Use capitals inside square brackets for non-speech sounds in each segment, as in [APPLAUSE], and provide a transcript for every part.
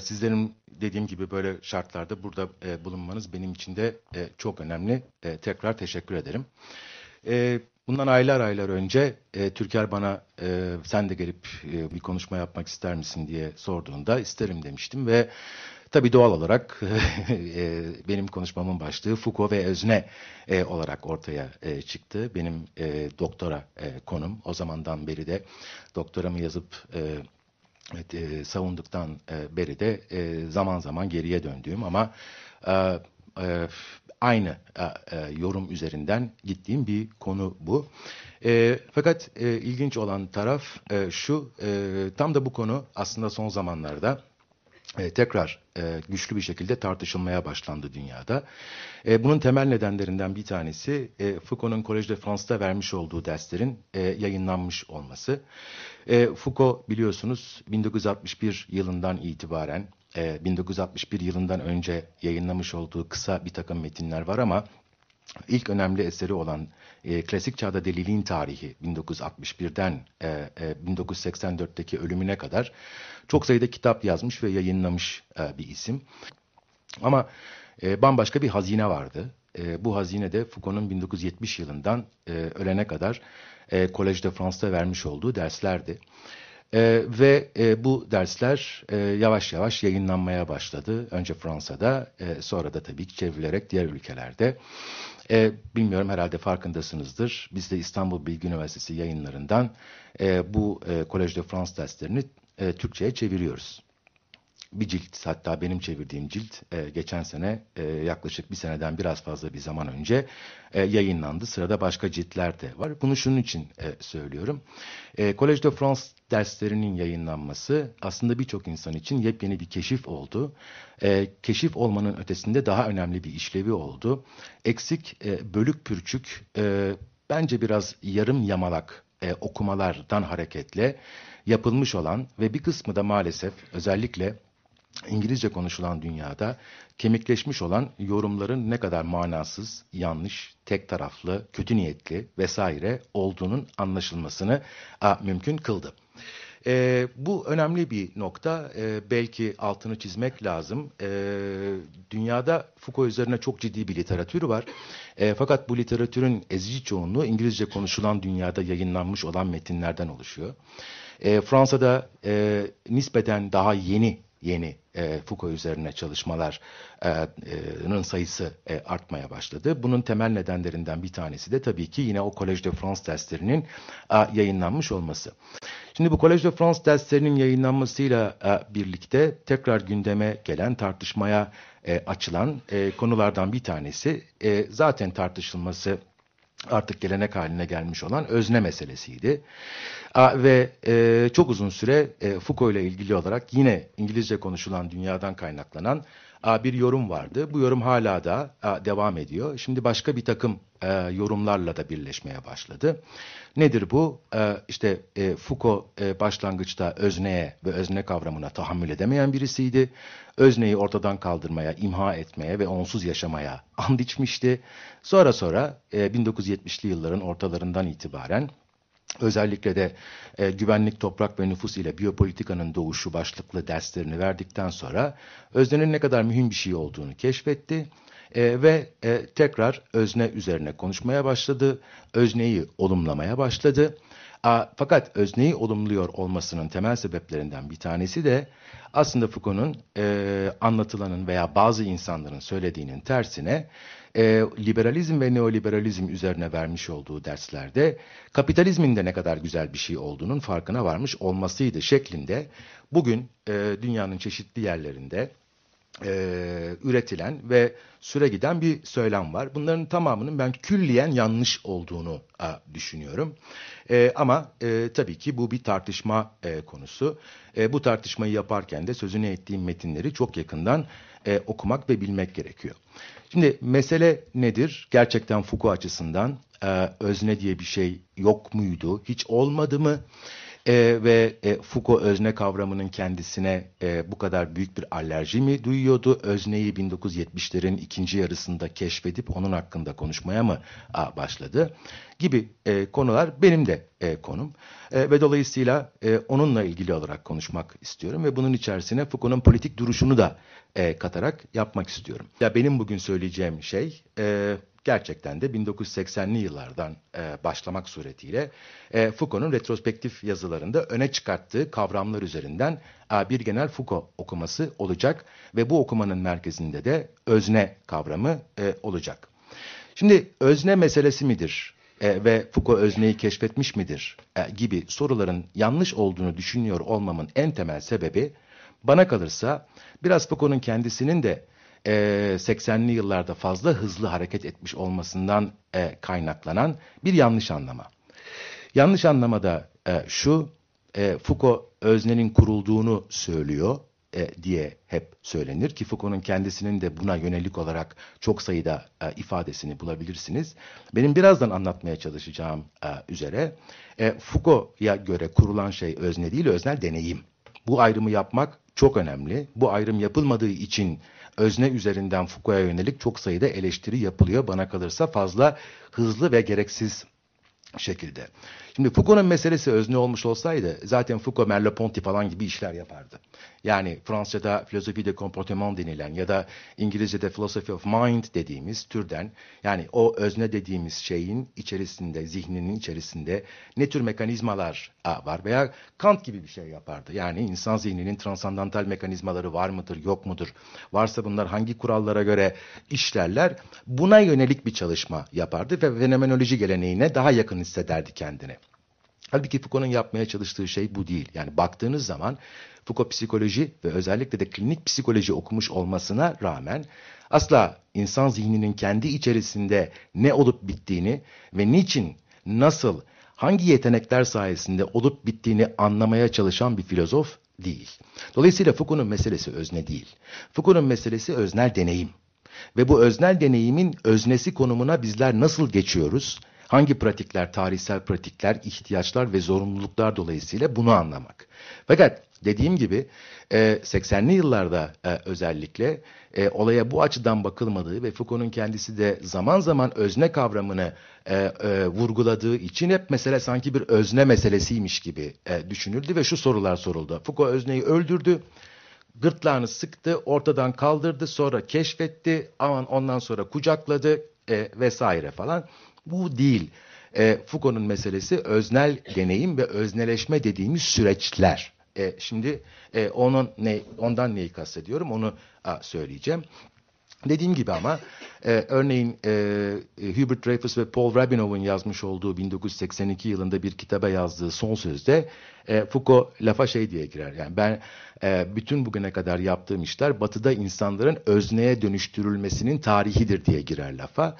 e, sizlerin dediğim gibi böyle şartlarda burada e, bulunmanız benim için de e, çok önemli. E, tekrar teşekkür ederim. E, bundan aylar aylar önce e, Türker bana e, sen de gelip e, bir konuşma yapmak ister misin diye sorduğunda isterim demiştim ve tabii doğal olarak [LAUGHS] e, benim konuşmamın başlığı Foucault ve özne e, olarak ortaya e, çıktı. Benim e, doktora e, konum o zamandan beri de doktoramı yazıp e, evet, e, savunduktan e, beri de e, zaman zaman geriye döndüğüm ama e, e, aynı e, e, yorum üzerinden gittiğim bir konu bu. E, fakat e, ilginç olan taraf e, şu, e, tam da bu konu aslında son zamanlarda e, tekrar e, güçlü bir şekilde tartışılmaya başlandı dünyada. E, bunun temel nedenlerinden bir tanesi e, Foucault'un Collège de France'da vermiş olduğu derslerin e, yayınlanmış olması. E, Foucault biliyorsunuz 1961 yılından itibaren, e, 1961 yılından önce yayınlamış olduğu kısa bir takım metinler var ama ilk önemli eseri olan e, Klasik Çağda Deliliğin Tarihi 1961'den e, e, 1984'teki ölümüne kadar çok sayıda kitap yazmış ve yayınlamış e, bir isim. Ama e, bambaşka bir hazine vardı. E, bu hazine de Foucault'un 1970 yılından e, ölene kadar e, Collège de France'da vermiş olduğu derslerdi. E, ve e, bu dersler e, yavaş yavaş yayınlanmaya başladı. Önce Fransa'da, e, sonra da tabii ki çevrilerek diğer ülkelerde. E, bilmiyorum herhalde farkındasınızdır. Biz de İstanbul Bilgi Üniversitesi yayınlarından e, bu e, Collège de France derslerini e, Türkçe'ye çeviriyoruz bir cilt hatta benim çevirdiğim cilt e, geçen sene e, yaklaşık bir seneden biraz fazla bir zaman önce e, yayınlandı. Sırada başka ciltler de var. Bunu şunun için e, söylüyorum. E, Collège de France derslerinin yayınlanması aslında birçok insan için yepyeni bir keşif oldu. E, keşif olmanın ötesinde daha önemli bir işlevi oldu. Eksik, e, bölük pürçük, e, bence biraz yarım yamalak e, okumalardan hareketle yapılmış olan ve bir kısmı da maalesef özellikle İngilizce konuşulan dünyada kemikleşmiş olan yorumların ne kadar manasız, yanlış, tek taraflı, kötü niyetli vesaire olduğunun anlaşılmasını a, mümkün kıldı. E, bu önemli bir nokta. E, belki altını çizmek lazım. E, dünyada Foucault üzerine çok ciddi bir literatür var. E, fakat bu literatürün ezici çoğunluğu İngilizce konuşulan dünyada yayınlanmış olan metinlerden oluşuyor. E, Fransa'da e, nispeten daha yeni yeni e, Foucault üzerine çalışmaların e, sayısı e, artmaya başladı. Bunun temel nedenlerinden bir tanesi de tabii ki yine o Collège de France derslerinin e, yayınlanmış olması. Şimdi bu Collège de France derslerinin yayınlanmasıyla e, birlikte tekrar gündeme gelen tartışmaya e, açılan e, konulardan bir tanesi e, zaten tartışılması artık gelenek haline gelmiş olan özne meselesiydi. Ve e, çok uzun süre e, Foucault ile ilgili olarak yine İngilizce konuşulan dünyadan kaynaklanan bir yorum vardı. Bu yorum hala da devam ediyor. Şimdi başka bir takım e, yorumlarla da birleşmeye başladı. Nedir bu? E, işte e, Foucault başlangıçta özneye ve özne kavramına tahammül edemeyen birisiydi. Özneyi ortadan kaldırmaya, imha etmeye ve onsuz yaşamaya and içmişti. Sonra sonra 1970'li yılların ortalarından itibaren Özellikle de e, güvenlik, toprak ve nüfus ile biyopolitikanın doğuşu başlıklı derslerini verdikten sonra öznenin ne kadar mühim bir şey olduğunu keşfetti e, ve e, tekrar özne üzerine konuşmaya başladı, özneyi olumlamaya başladı. A, fakat özneyi olumluyor olmasının temel sebeplerinden bir tanesi de aslında Foucault'un e, anlatılanın veya bazı insanların söylediğinin tersine e, liberalizm ve neoliberalizm üzerine vermiş olduğu derslerde kapitalizmin de ne kadar güzel bir şey olduğunun farkına varmış olmasıydı şeklinde bugün e, dünyanın çeşitli yerlerinde e, üretilen ve süre giden bir söylem var. Bunların tamamının ben külliyen yanlış olduğunu a, düşünüyorum. E, ama e, tabii ki bu bir tartışma e, konusu. E, bu tartışmayı yaparken de sözünü ettiğim metinleri çok yakından e, okumak ve bilmek gerekiyor. Şimdi mesele nedir? Gerçekten Foucault açısından e, özne diye bir şey yok muydu? Hiç olmadı mı? E, ve e, Foucault özne kavramının kendisine e, bu kadar büyük bir alerji mi duyuyordu? Özneyi 1970'lerin ikinci yarısında keşfedip onun hakkında konuşmaya mı a, başladı? Gibi e, konular benim de e, konum. E, ve dolayısıyla e, onunla ilgili olarak konuşmak istiyorum ve bunun içerisine Foucault'un politik duruşunu da e, katarak yapmak istiyorum. Ya benim bugün söyleyeceğim şey... E, gerçekten de 1980'li yıllardan e, başlamak suretiyle e, Foucault'un retrospektif yazılarında öne çıkarttığı kavramlar üzerinden e, bir genel Foucault okuması olacak ve bu okumanın merkezinde de özne kavramı e, olacak. Şimdi özne meselesi midir e, ve Foucault özneyi keşfetmiş midir e, gibi soruların yanlış olduğunu düşünüyor olmamın en temel sebebi bana kalırsa biraz Foucault'un kendisinin de e, 80'li yıllarda fazla hızlı hareket etmiş olmasından e, kaynaklanan bir yanlış anlama. Yanlış anlama da e, şu, e, Foucault öznenin kurulduğunu söylüyor diye hep söylenir ki Foucault'un kendisinin de buna yönelik olarak çok sayıda ifadesini bulabilirsiniz. Benim birazdan anlatmaya çalışacağım üzere e, Foucault'a göre kurulan şey özne değil, öznel deneyim. Bu ayrımı yapmak çok önemli. Bu ayrım yapılmadığı için özne üzerinden Foucault'a yönelik çok sayıda eleştiri yapılıyor. Bana kalırsa fazla hızlı ve gereksiz şekilde. Şimdi Foucault'un meselesi özne olmuş olsaydı zaten Foucault Merleau-Ponty falan gibi işler yapardı. Yani Fransızca'da filozofi de comportement denilen ya da İngilizce'de philosophy of mind dediğimiz türden yani o özne dediğimiz şeyin içerisinde, zihninin içerisinde ne tür mekanizmalar var veya Kant gibi bir şey yapardı. Yani insan zihninin transandantal mekanizmaları var mıdır, yok mudur? Varsa bunlar hangi kurallara göre işlerler? Buna yönelik bir çalışma yapardı ve fenomenoloji geleneğine daha yakın hissederdi kendini. Halbuki Foucault'un yapmaya çalıştığı şey bu değil. Yani baktığınız zaman Foucault psikoloji ve özellikle de klinik psikoloji okumuş olmasına rağmen asla insan zihninin kendi içerisinde ne olup bittiğini ve niçin, nasıl, hangi yetenekler sayesinde olup bittiğini anlamaya çalışan bir filozof değil. Dolayısıyla Foucault'un meselesi özne değil. Foucault'un meselesi öznel deneyim. Ve bu öznel deneyimin öznesi konumuna bizler nasıl geçiyoruz? Hangi pratikler, tarihsel pratikler, ihtiyaçlar ve zorunluluklar dolayısıyla bunu anlamak. Fakat dediğim gibi 80'li e, yıllarda e, özellikle e, olaya bu açıdan bakılmadığı ve Foucault'un kendisi de zaman zaman özne kavramını vurguladığı için hep mesele sanki bir özne meselesiymiş gibi düşünüldü ve şu sorular soruldu. Foucault özneyi öldürdü gırtlağını sıktı, ortadan kaldırdı, sonra keşfetti, aman ondan sonra kucakladı e, vesaire falan. Bu değil. E, Foucault'un meselesi öznel deneyim ve özneleşme dediğimiz süreçler. E, şimdi e, onun ne ondan neyi kastediyorum onu a, söyleyeceğim. Dediğim gibi ama e, örneğin e, Hubert Dreyfus ve Paul Rabinov'un yazmış olduğu 1982 yılında bir kitaba yazdığı son sözde e, Foucault lafa şey diye girer. Yani ben e, bütün bugüne kadar yaptığım işler batıda insanların özneye dönüştürülmesinin tarihidir diye girer lafa.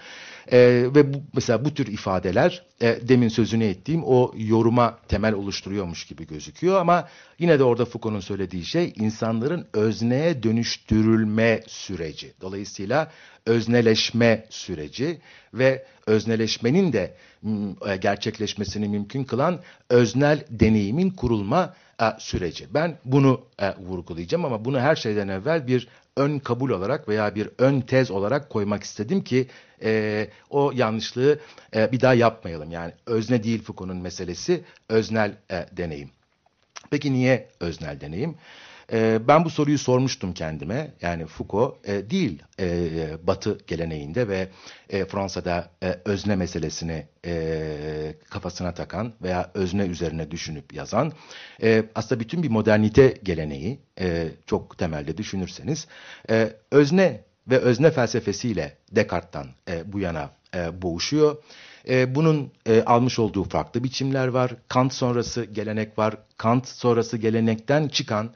E, ve bu, mesela bu tür ifadeler e, demin sözünü ettiğim o yoruma temel oluşturuyormuş gibi gözüküyor ama yine de orada Foucault'un söylediği şey insanların özneye dönüştürülme süreci. Dolayısıyla özneleşme süreci ve özneleşmenin de e, gerçekleşmesini mümkün kılan öznel deneyimin kurulma e, süreci. Ben bunu e, vurgulayacağım ama bunu her şeyden evvel bir ön kabul olarak veya bir ön tez olarak koymak istedim ki e, o yanlışlığı e, bir daha yapmayalım. Yani özne değil Foucault'un meselesi öznel e, deneyim. Peki niye öznel deneyim? E, ben bu soruyu sormuştum kendime. Yani Foucault e, değil e, Batı geleneğinde ve e, Fransa'da e, özne meselesini e, kafasına takan veya özne üzerine düşünüp yazan e, aslında bütün bir modernite geleneği e, çok temelde düşünürseniz e, özne ve özne felsefesiyle Descartes'tan e, bu yana e, boğuşuyor. E, bunun e, almış olduğu farklı biçimler var. Kant sonrası gelenek var. Kant sonrası gelenekten çıkan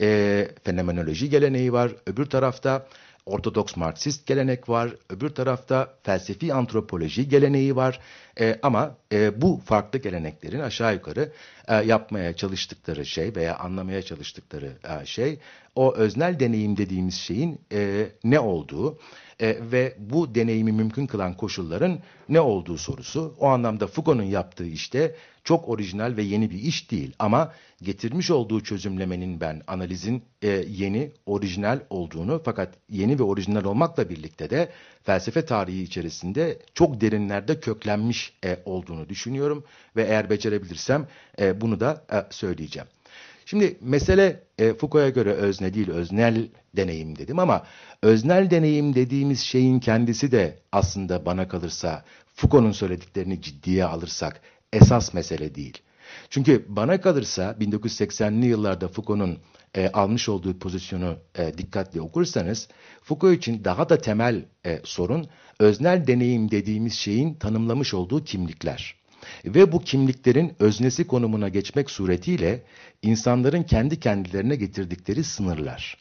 e, fenomenoloji geleneği var. Öbür tarafta Ortodoks Marksist gelenek var. Öbür tarafta felsefi antropoloji geleneği var. E, ama e, bu farklı geleneklerin aşağı yukarı e, yapmaya çalıştıkları şey veya anlamaya çalıştıkları e, şey o öznel deneyim dediğimiz şeyin e, ne olduğu e, ve bu deneyimi mümkün kılan koşulların ne olduğu sorusu. O anlamda Foucault'un yaptığı işte çok orijinal ve yeni bir iş değil ama getirmiş olduğu çözümlemenin ben analizin e, yeni, orijinal olduğunu fakat yeni ve orijinal olmakla birlikte de felsefe tarihi içerisinde çok derinlerde köklenmiş e, olduğunu düşünüyorum ve eğer becerebilirsem e, bunu da e, söyleyeceğim. Şimdi mesele e, Foucault'a göre özne değil öznel deneyim dedim ama öznel deneyim dediğimiz şeyin kendisi de aslında bana kalırsa Foucault'un söylediklerini ciddiye alırsak esas mesele değil. Çünkü bana kalırsa 1980'li yıllarda Foucault'un e, almış olduğu pozisyonu e, dikkatli okursanız Foucault için daha da temel e, sorun öznel deneyim dediğimiz şeyin tanımlamış olduğu kimlikler. Ve bu kimliklerin öznesi konumuna geçmek suretiyle insanların kendi kendilerine getirdikleri sınırlar.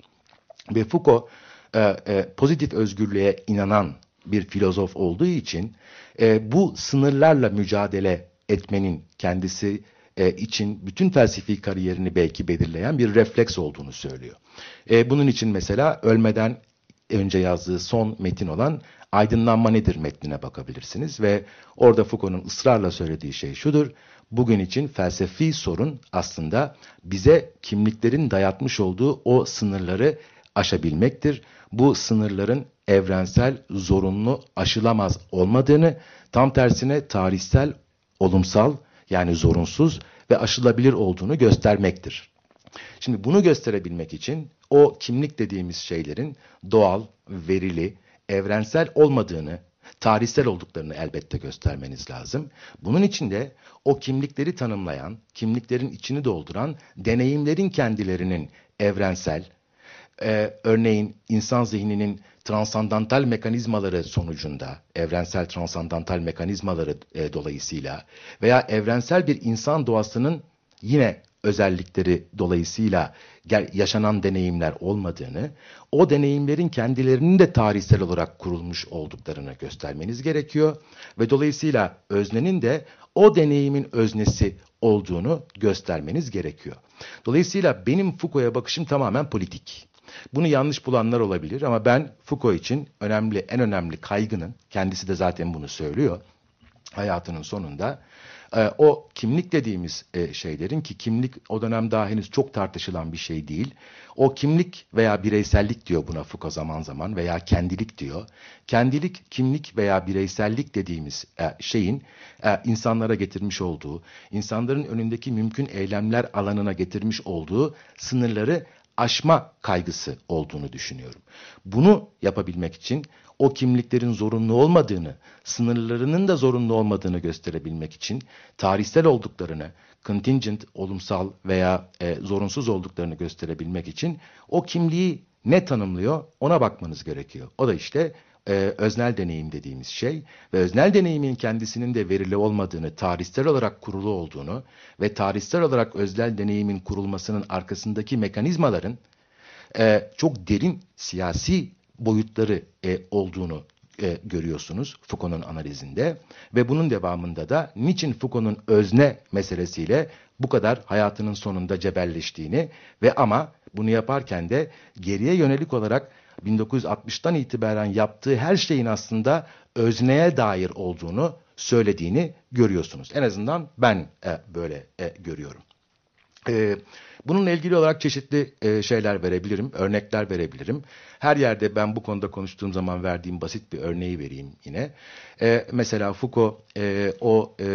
Ve Foucault e, e, pozitif özgürlüğe inanan bir filozof olduğu için e, bu sınırlarla mücadele etmenin kendisi e, için bütün felsefi kariyerini belki belirleyen bir refleks olduğunu söylüyor. E, bunun için mesela ölmeden önce yazdığı son metin olan Aydınlanma Nedir metnine bakabilirsiniz ve orada Foucault'un ısrarla söylediği şey şudur. Bugün için felsefi sorun aslında bize kimliklerin dayatmış olduğu o sınırları aşabilmektir. Bu sınırların evrensel, zorunlu, aşılamaz olmadığını, tam tersine tarihsel, olumsal yani zorunsuz ve aşılabilir olduğunu göstermektir. Şimdi bunu gösterebilmek için o kimlik dediğimiz şeylerin doğal, verili, evrensel olmadığını, tarihsel olduklarını elbette göstermeniz lazım. Bunun için de o kimlikleri tanımlayan, kimliklerin içini dolduran deneyimlerin kendilerinin evrensel, e, örneğin insan zihninin transandantal mekanizmaları sonucunda, evrensel transandantal mekanizmaları e, dolayısıyla veya evrensel bir insan doğasının yine özellikleri dolayısıyla yaşanan deneyimler olmadığını, o deneyimlerin kendilerinin de tarihsel olarak kurulmuş olduklarını göstermeniz gerekiyor ve dolayısıyla öznenin de o deneyimin öznesi olduğunu göstermeniz gerekiyor. Dolayısıyla benim Foucault'a bakışım tamamen politik. Bunu yanlış bulanlar olabilir ama ben Foucault için önemli, en önemli kaygının, kendisi de zaten bunu söylüyor, hayatının sonunda e, o kimlik dediğimiz e, şeylerin ki kimlik o dönem daha henüz çok tartışılan bir şey değil. O kimlik veya bireysellik diyor buna Foucault zaman zaman veya kendilik diyor. Kendilik, kimlik veya bireysellik dediğimiz e, şeyin insanlara getirmiş olduğu, insanların önündeki mümkün eylemler alanına getirmiş olduğu sınırları aşma kaygısı olduğunu düşünüyorum. Bunu yapabilmek için o kimliklerin zorunlu olmadığını, sınırlarının da zorunlu olmadığını gösterebilmek için tarihsel olduklarını, contingent, olumsal veya e, zorunsuz olduklarını gösterebilmek için o kimliği ne tanımlıyor ona bakmanız gerekiyor. O da işte e, öznel deneyim dediğimiz şey ve öznel deneyimin kendisinin de verili olmadığını, tarihsel olarak kurulu olduğunu ve tarihsel olarak öznel deneyimin kurulmasının arkasındaki mekanizmaların e, çok derin siyasi boyutları e, olduğunu e, görüyorsunuz Foucault'un analizinde ve bunun devamında da niçin Foucault'un özne meselesiyle bu kadar hayatının sonunda cebelleştiğini ve ama bunu yaparken de geriye yönelik olarak 1960'tan itibaren yaptığı her şeyin aslında özneye dair olduğunu söylediğini görüyorsunuz. En azından ben e, böyle e, görüyorum. E, bununla ilgili olarak çeşitli e, şeyler verebilirim, örnekler verebilirim. Her yerde ben bu konuda konuştuğum zaman verdiğim basit bir örneği vereyim yine. E, mesela Foucault e, o e,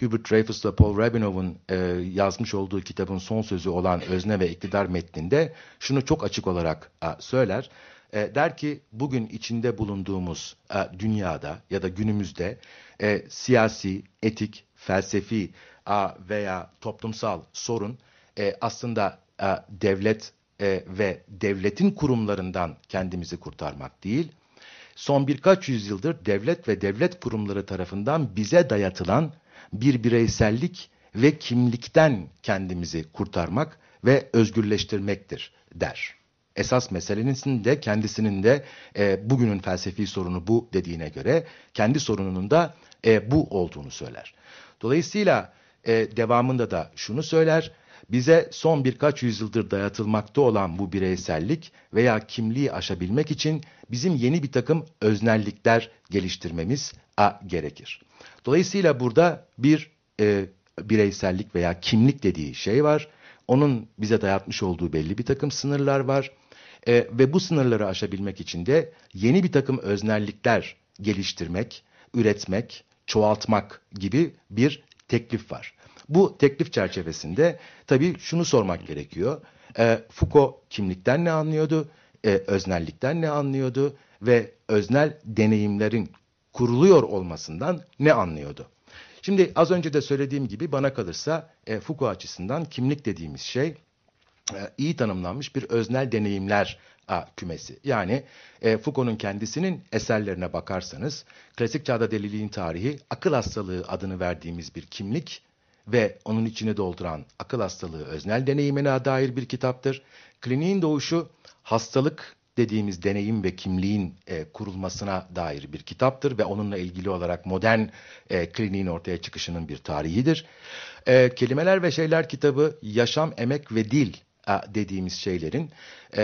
Hubert Dreyfus'la Paul Rabinov'un e, yazmış olduğu kitabın son sözü olan Özne ve İktidar metninde şunu çok açık olarak e, söyler. E, der ki bugün içinde bulunduğumuz e, dünyada ya da günümüzde e, siyasi, etik, felsefi e, veya toplumsal sorun e, aslında e, devlet e, ve devletin kurumlarından kendimizi kurtarmak değil, son birkaç yüzyıldır devlet ve devlet kurumları tarafından bize dayatılan bir bireysellik ve kimlikten kendimizi kurtarmak ve özgürleştirmektir der. Esas meselenin de kendisinin de e, bugünün felsefi sorunu bu dediğine göre kendi sorununun da e, bu olduğunu söyler. Dolayısıyla e, devamında da şunu söyler, bize son birkaç yüzyıldır dayatılmakta olan bu bireysellik veya kimliği aşabilmek için bizim yeni bir takım öznellikler geliştirmemiz a, gerekir. Dolayısıyla burada bir e, bireysellik veya kimlik dediği şey var. Onun bize dayatmış olduğu belli bir takım sınırlar var. E, ve bu sınırları aşabilmek için de yeni bir takım öznellikler geliştirmek, üretmek, çoğaltmak gibi bir teklif var. Bu teklif çerçevesinde tabii şunu sormak gerekiyor. E, Foucault kimlikten ne anlıyordu? E, öznellikten ne anlıyordu? Ve öznel deneyimlerin kuruluyor olmasından ne anlıyordu? Şimdi az önce de söylediğim gibi bana kalırsa e, Foucault açısından kimlik dediğimiz şey e, iyi tanımlanmış bir öznel deneyimler a, kümesi. Yani e, Foucault'un kendisinin eserlerine bakarsanız klasik çağda deliliğin tarihi akıl hastalığı adını verdiğimiz bir kimlik ve onun içini dolduran akıl hastalığı öznel deneyimine dair bir kitaptır. Kliniğin doğuşu hastalık dediğimiz deneyim ve kimliğin e, kurulmasına dair bir kitaptır ve onunla ilgili olarak modern e, kliniğin ortaya çıkışının bir tarihidir. E, Kelimeler ve Şeyler kitabı yaşam, emek ve dil dediğimiz şeylerin e,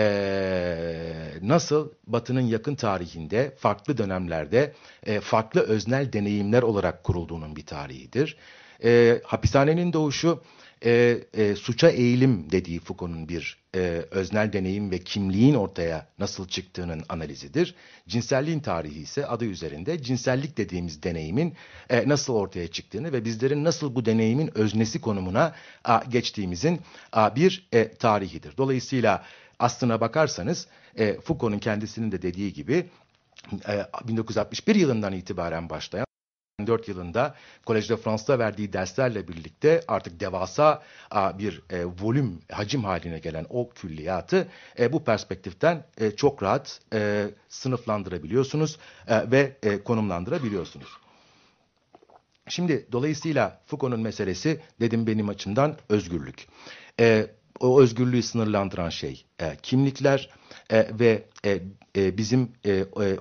nasıl Batı'nın yakın tarihinde farklı dönemlerde e, farklı öznel deneyimler olarak kurulduğunun bir tarihidir. E, hapishanenin doğuşu e, e, suça eğilim dediği Foucault'un bir e, öznel deneyim ve kimliğin ortaya nasıl çıktığının analizidir. Cinselliğin tarihi ise adı üzerinde cinsellik dediğimiz deneyimin e, nasıl ortaya çıktığını ve bizlerin nasıl bu deneyimin öznesi konumuna a, geçtiğimizin a, bir e, tarihidir. Dolayısıyla aslına bakarsanız e, Foucault'un kendisinin de dediği gibi 1961 e, yılından itibaren başlayan 2004 yılında Collège de France'da verdiği derslerle birlikte artık devasa bir e, volüm, hacim haline gelen o külliyatı e, bu perspektiften e, çok rahat e, sınıflandırabiliyorsunuz ve e, konumlandırabiliyorsunuz. Şimdi dolayısıyla Foucault'un meselesi dedim benim açımdan özgürlük. O özgürlüğü sınırlandıran şey kimlikler ve bizim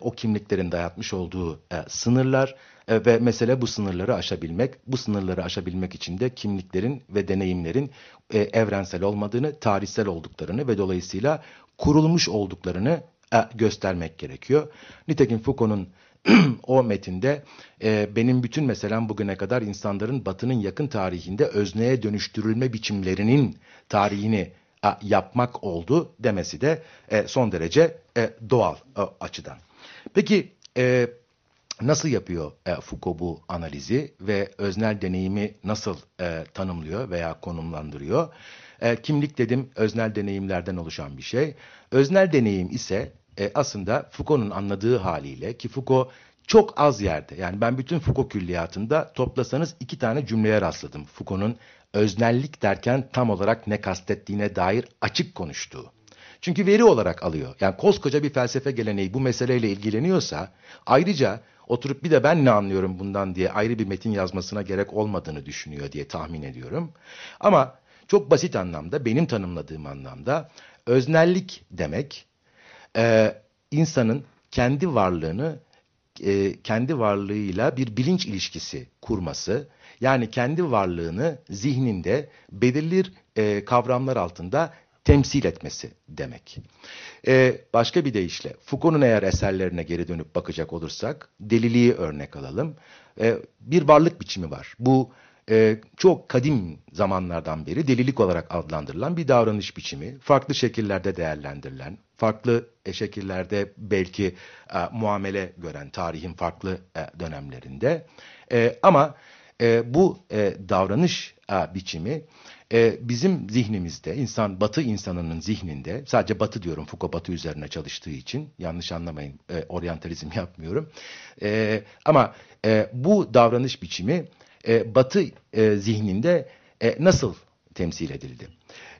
o kimliklerin dayatmış olduğu sınırlar e, ve mesele bu sınırları aşabilmek. Bu sınırları aşabilmek için de kimliklerin ve deneyimlerin e, evrensel olmadığını, tarihsel olduklarını ve dolayısıyla kurulmuş olduklarını e, göstermek gerekiyor. Nitekim Foucault'un [CLEARS THROAT] o metinde e, benim bütün meselem bugüne kadar insanların batının yakın tarihinde özneye dönüştürülme biçimlerinin tarihini e, yapmak oldu demesi de e, son derece e, doğal e, açıdan. Peki e, nasıl yapıyor e, Foucault bu analizi ve öznel deneyimi nasıl e, tanımlıyor veya konumlandırıyor? E, kimlik dedim öznel deneyimlerden oluşan bir şey. Öznel deneyim ise e, aslında Foucault'un anladığı haliyle ki Foucault çok az yerde yani ben bütün Foucault külliyatında toplasanız iki tane cümleye rastladım. Foucault'un öznellik derken tam olarak ne kastettiğine dair açık konuştuğu. Çünkü veri olarak alıyor. Yani koskoca bir felsefe geleneği bu meseleyle ilgileniyorsa ayrıca oturup bir de ben ne anlıyorum bundan diye ayrı bir metin yazmasına gerek olmadığını düşünüyor diye tahmin ediyorum. Ama çok basit anlamda benim tanımladığım anlamda öznellik demek e, insanın kendi varlığını e, kendi varlığıyla bir bilinç ilişkisi kurması yani kendi varlığını zihninde belirli e, kavramlar altında temsil etmesi demek. Ee, başka bir deyişle Foucault'un eğer eserlerine geri dönüp bakacak olursak deliliği örnek alalım. Ee, bir varlık biçimi var. Bu e, çok kadim zamanlardan beri delilik olarak adlandırılan bir davranış biçimi. Farklı şekillerde değerlendirilen, farklı e, şekillerde belki e, muamele gören tarihin farklı e, dönemlerinde. E, ama e, bu e, davranış e, biçimi e, bizim zihnimizde, insan Batı insanının zihninde, sadece Batı diyorum Foucault Batı üzerine çalıştığı için, yanlış anlamayın, e, oryantalizm yapmıyorum. E, ama e, bu davranış biçimi e, Batı e, zihninde e, nasıl temsil edildi?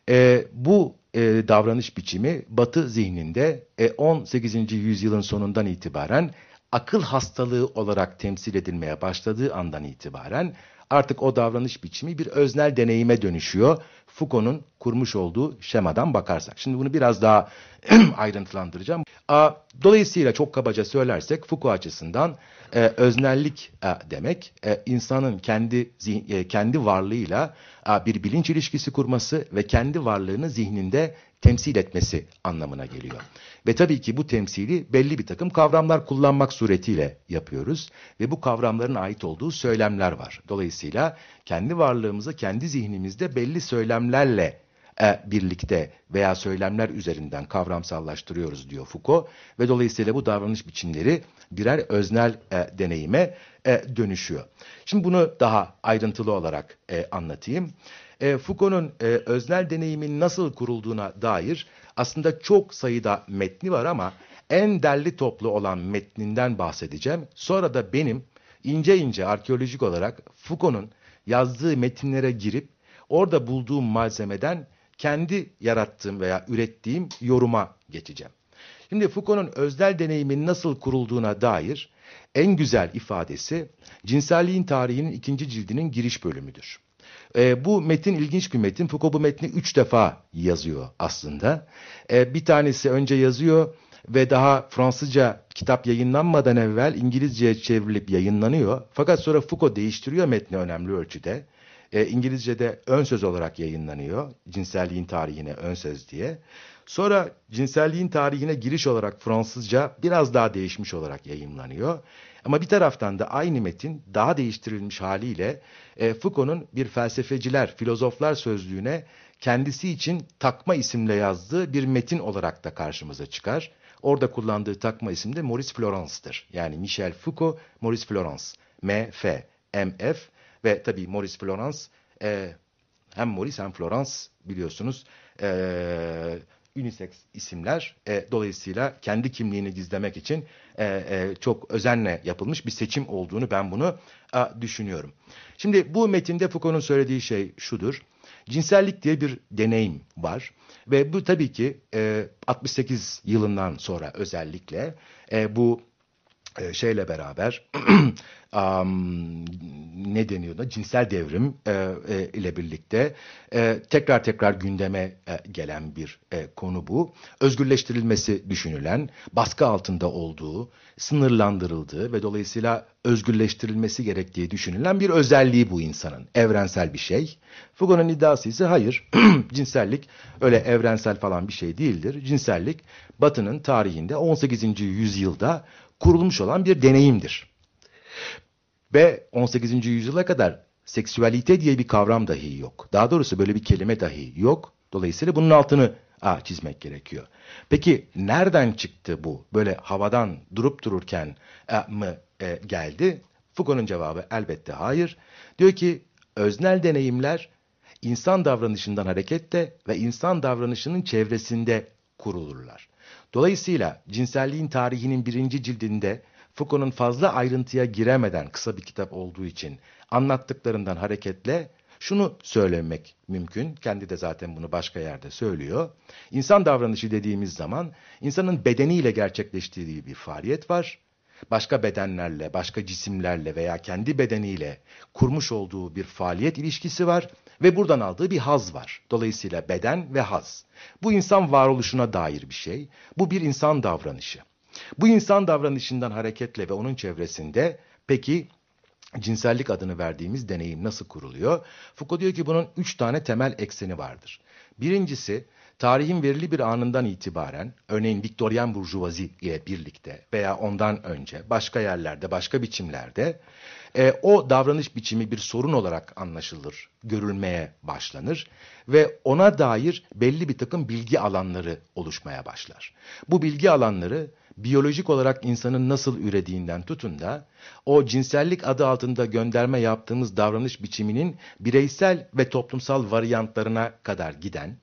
E, bu e, davranış biçimi Batı zihninde e, 18. yüzyılın sonundan itibaren akıl hastalığı olarak temsil edilmeye başladığı andan itibaren artık o davranış biçimi bir öznel deneyime dönüşüyor. Foucault'un kurmuş olduğu şemadan bakarsak. Şimdi bunu biraz daha [CLEARS THROAT] ayrıntılandıracağım. Dolayısıyla çok kabaca söylersek Foucault açısından e, öznellik e, demek e, insanın kendi e, kendi varlığıyla e, bir bilinç ilişkisi kurması ve kendi varlığını zihninde temsil etmesi anlamına geliyor. Ve tabii ki bu temsili belli bir takım kavramlar kullanmak suretiyle yapıyoruz ve bu kavramların ait olduğu söylemler var. Dolayısıyla kendi varlığımızı kendi zihnimizde belli söylemlerle e, birlikte veya söylemler üzerinden kavramsallaştırıyoruz diyor Foucault ve dolayısıyla bu davranış biçimleri birer öznel e, deneyime e, dönüşüyor. Şimdi bunu daha ayrıntılı olarak e, anlatayım. E, Foucault'un e, öznel deneyimin nasıl kurulduğuna dair aslında çok sayıda metni var ama en derli toplu olan metninden bahsedeceğim. Sonra da benim ince ince arkeolojik olarak Foucault'un yazdığı metinlere girip orada bulduğum malzemeden kendi yarattığım veya ürettiğim yoruma geçeceğim. Şimdi Foucault'un öznel deneyimin nasıl kurulduğuna dair en güzel ifadesi cinselliğin tarihinin ikinci cildinin giriş bölümüdür. E, bu metin ilginç bir metin. Foucault bu metni üç defa yazıyor aslında. E, bir tanesi önce yazıyor ve daha Fransızca kitap yayınlanmadan evvel İngilizceye çevrilip yayınlanıyor. Fakat sonra Foucault değiştiriyor metni önemli ölçüde. E, İngilizce'de ön söz olarak yayınlanıyor. Cinselliğin tarihine ön söz diye. Sonra cinselliğin tarihine giriş olarak Fransızca biraz daha değişmiş olarak yayınlanıyor. Ama bir taraftan da aynı metin daha değiştirilmiş haliyle e, Foucault'un bir felsefeciler, filozoflar sözlüğüne kendisi için takma isimle yazdığı bir metin olarak da karşımıza çıkar. Orada kullandığı takma isim de Maurice Florence'dır. Yani Michel Foucault, Maurice Florence. M-F, M-F ve tabii Maurice Florence e, hem Maurice hem Florence biliyorsunuz e, unisex isimler. E, dolayısıyla kendi kimliğini gizlemek için e, e, çok özenle yapılmış bir seçim olduğunu ben bunu e, düşünüyorum. Şimdi bu metinde Foucault'un söylediği şey şudur. Cinsellik diye bir deneyim var ve bu tabii ki e, 68 yılından sonra özellikle e, bu şeyle beraber [CLEARS THROAT] um, ne deniyordu cinsel devrim e, e, ile birlikte e, tekrar tekrar gündeme e, gelen bir e, konu bu. Özgürleştirilmesi düşünülen, baskı altında olduğu, sınırlandırıldığı ve dolayısıyla özgürleştirilmesi gerektiği düşünülen bir özelliği bu insanın. Evrensel bir şey. Foucault'un iddiası ise hayır, [CLEARS THROAT] cinsellik öyle evrensel falan bir şey değildir. Cinsellik Batı'nın tarihinde 18. yüzyılda kurulmuş olan bir deneyimdir. Ve 18. yüzyıla kadar seksüalite diye bir kavram dahi yok. Daha doğrusu böyle bir kelime dahi yok. Dolayısıyla bunun altını a, çizmek gerekiyor. Peki nereden çıktı bu? Böyle havadan durup dururken a, mı e, geldi? Foucault'un cevabı elbette hayır. Diyor ki öznel deneyimler insan davranışından hareketle ve insan davranışının çevresinde kurulurlar. Dolayısıyla cinselliğin tarihinin birinci cildinde Foucault'un fazla ayrıntıya giremeden kısa bir kitap olduğu için anlattıklarından hareketle şunu söylemek mümkün. Kendi de zaten bunu başka yerde söylüyor. İnsan davranışı dediğimiz zaman insanın bedeniyle gerçekleştirdiği bir faaliyet var. Başka bedenlerle, başka cisimlerle veya kendi bedeniyle kurmuş olduğu bir faaliyet ilişkisi var ve buradan aldığı bir haz var. Dolayısıyla beden ve haz. Bu insan varoluşuna dair bir şey. Bu bir insan davranışı. Bu insan davranışından hareketle ve onun çevresinde peki cinsellik adını verdiğimiz deneyim nasıl kuruluyor? Foucault diyor ki bunun üç tane temel ekseni vardır. Birincisi tarihin verili bir anından itibaren örneğin Viktoryen Burjuvazi ile birlikte veya ondan önce başka yerlerde başka biçimlerde e, o davranış biçimi bir sorun olarak anlaşılır, görülmeye başlanır ve ona dair belli bir takım bilgi alanları oluşmaya başlar. Bu bilgi alanları biyolojik olarak insanın nasıl ürediğinden tutun da o cinsellik adı altında gönderme yaptığımız davranış biçiminin bireysel ve toplumsal varyantlarına kadar giden,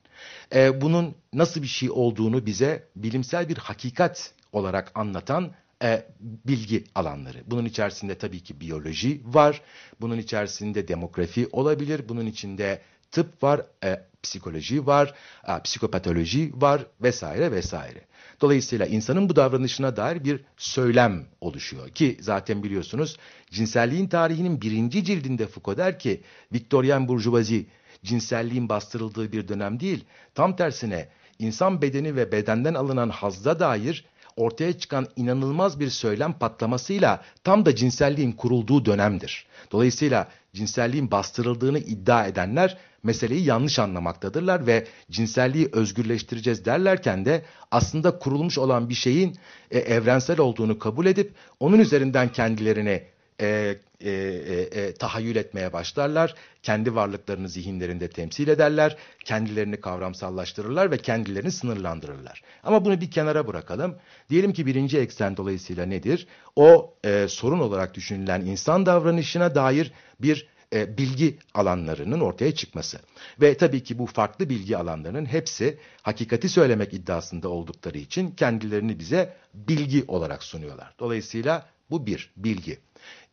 e, bunun nasıl bir şey olduğunu bize bilimsel bir hakikat olarak anlatan e, bilgi alanları. Bunun içerisinde tabii ki biyoloji var, bunun içerisinde demografi olabilir, bunun içinde tıp var, e, psikoloji var, e, psikopatoloji var vesaire vesaire. Dolayısıyla insanın bu davranışına dair bir söylem oluşuyor ki zaten biliyorsunuz cinselliğin tarihinin birinci cildinde Foucault der ki Victorian Bourgeoisie cinselliğin bastırıldığı bir dönem değil. Tam tersine insan bedeni ve bedenden alınan hazda dair ortaya çıkan inanılmaz bir söylem patlamasıyla tam da cinselliğin kurulduğu dönemdir. Dolayısıyla cinselliğin bastırıldığını iddia edenler meseleyi yanlış anlamaktadırlar ve cinselliği özgürleştireceğiz derlerken de aslında kurulmuş olan bir şeyin e, evrensel olduğunu kabul edip onun üzerinden kendilerini e, e, e, e, tahayyül etmeye başlarlar. Kendi varlıklarını zihinlerinde temsil ederler. Kendilerini kavramsallaştırırlar ve kendilerini sınırlandırırlar. Ama bunu bir kenara bırakalım. Diyelim ki birinci eksen dolayısıyla nedir? O e, sorun olarak düşünülen insan davranışına dair bir e, bilgi alanlarının ortaya çıkması. Ve tabii ki bu farklı bilgi alanlarının hepsi hakikati söylemek iddiasında oldukları için kendilerini bize bilgi olarak sunuyorlar. Dolayısıyla bu bir bilgi.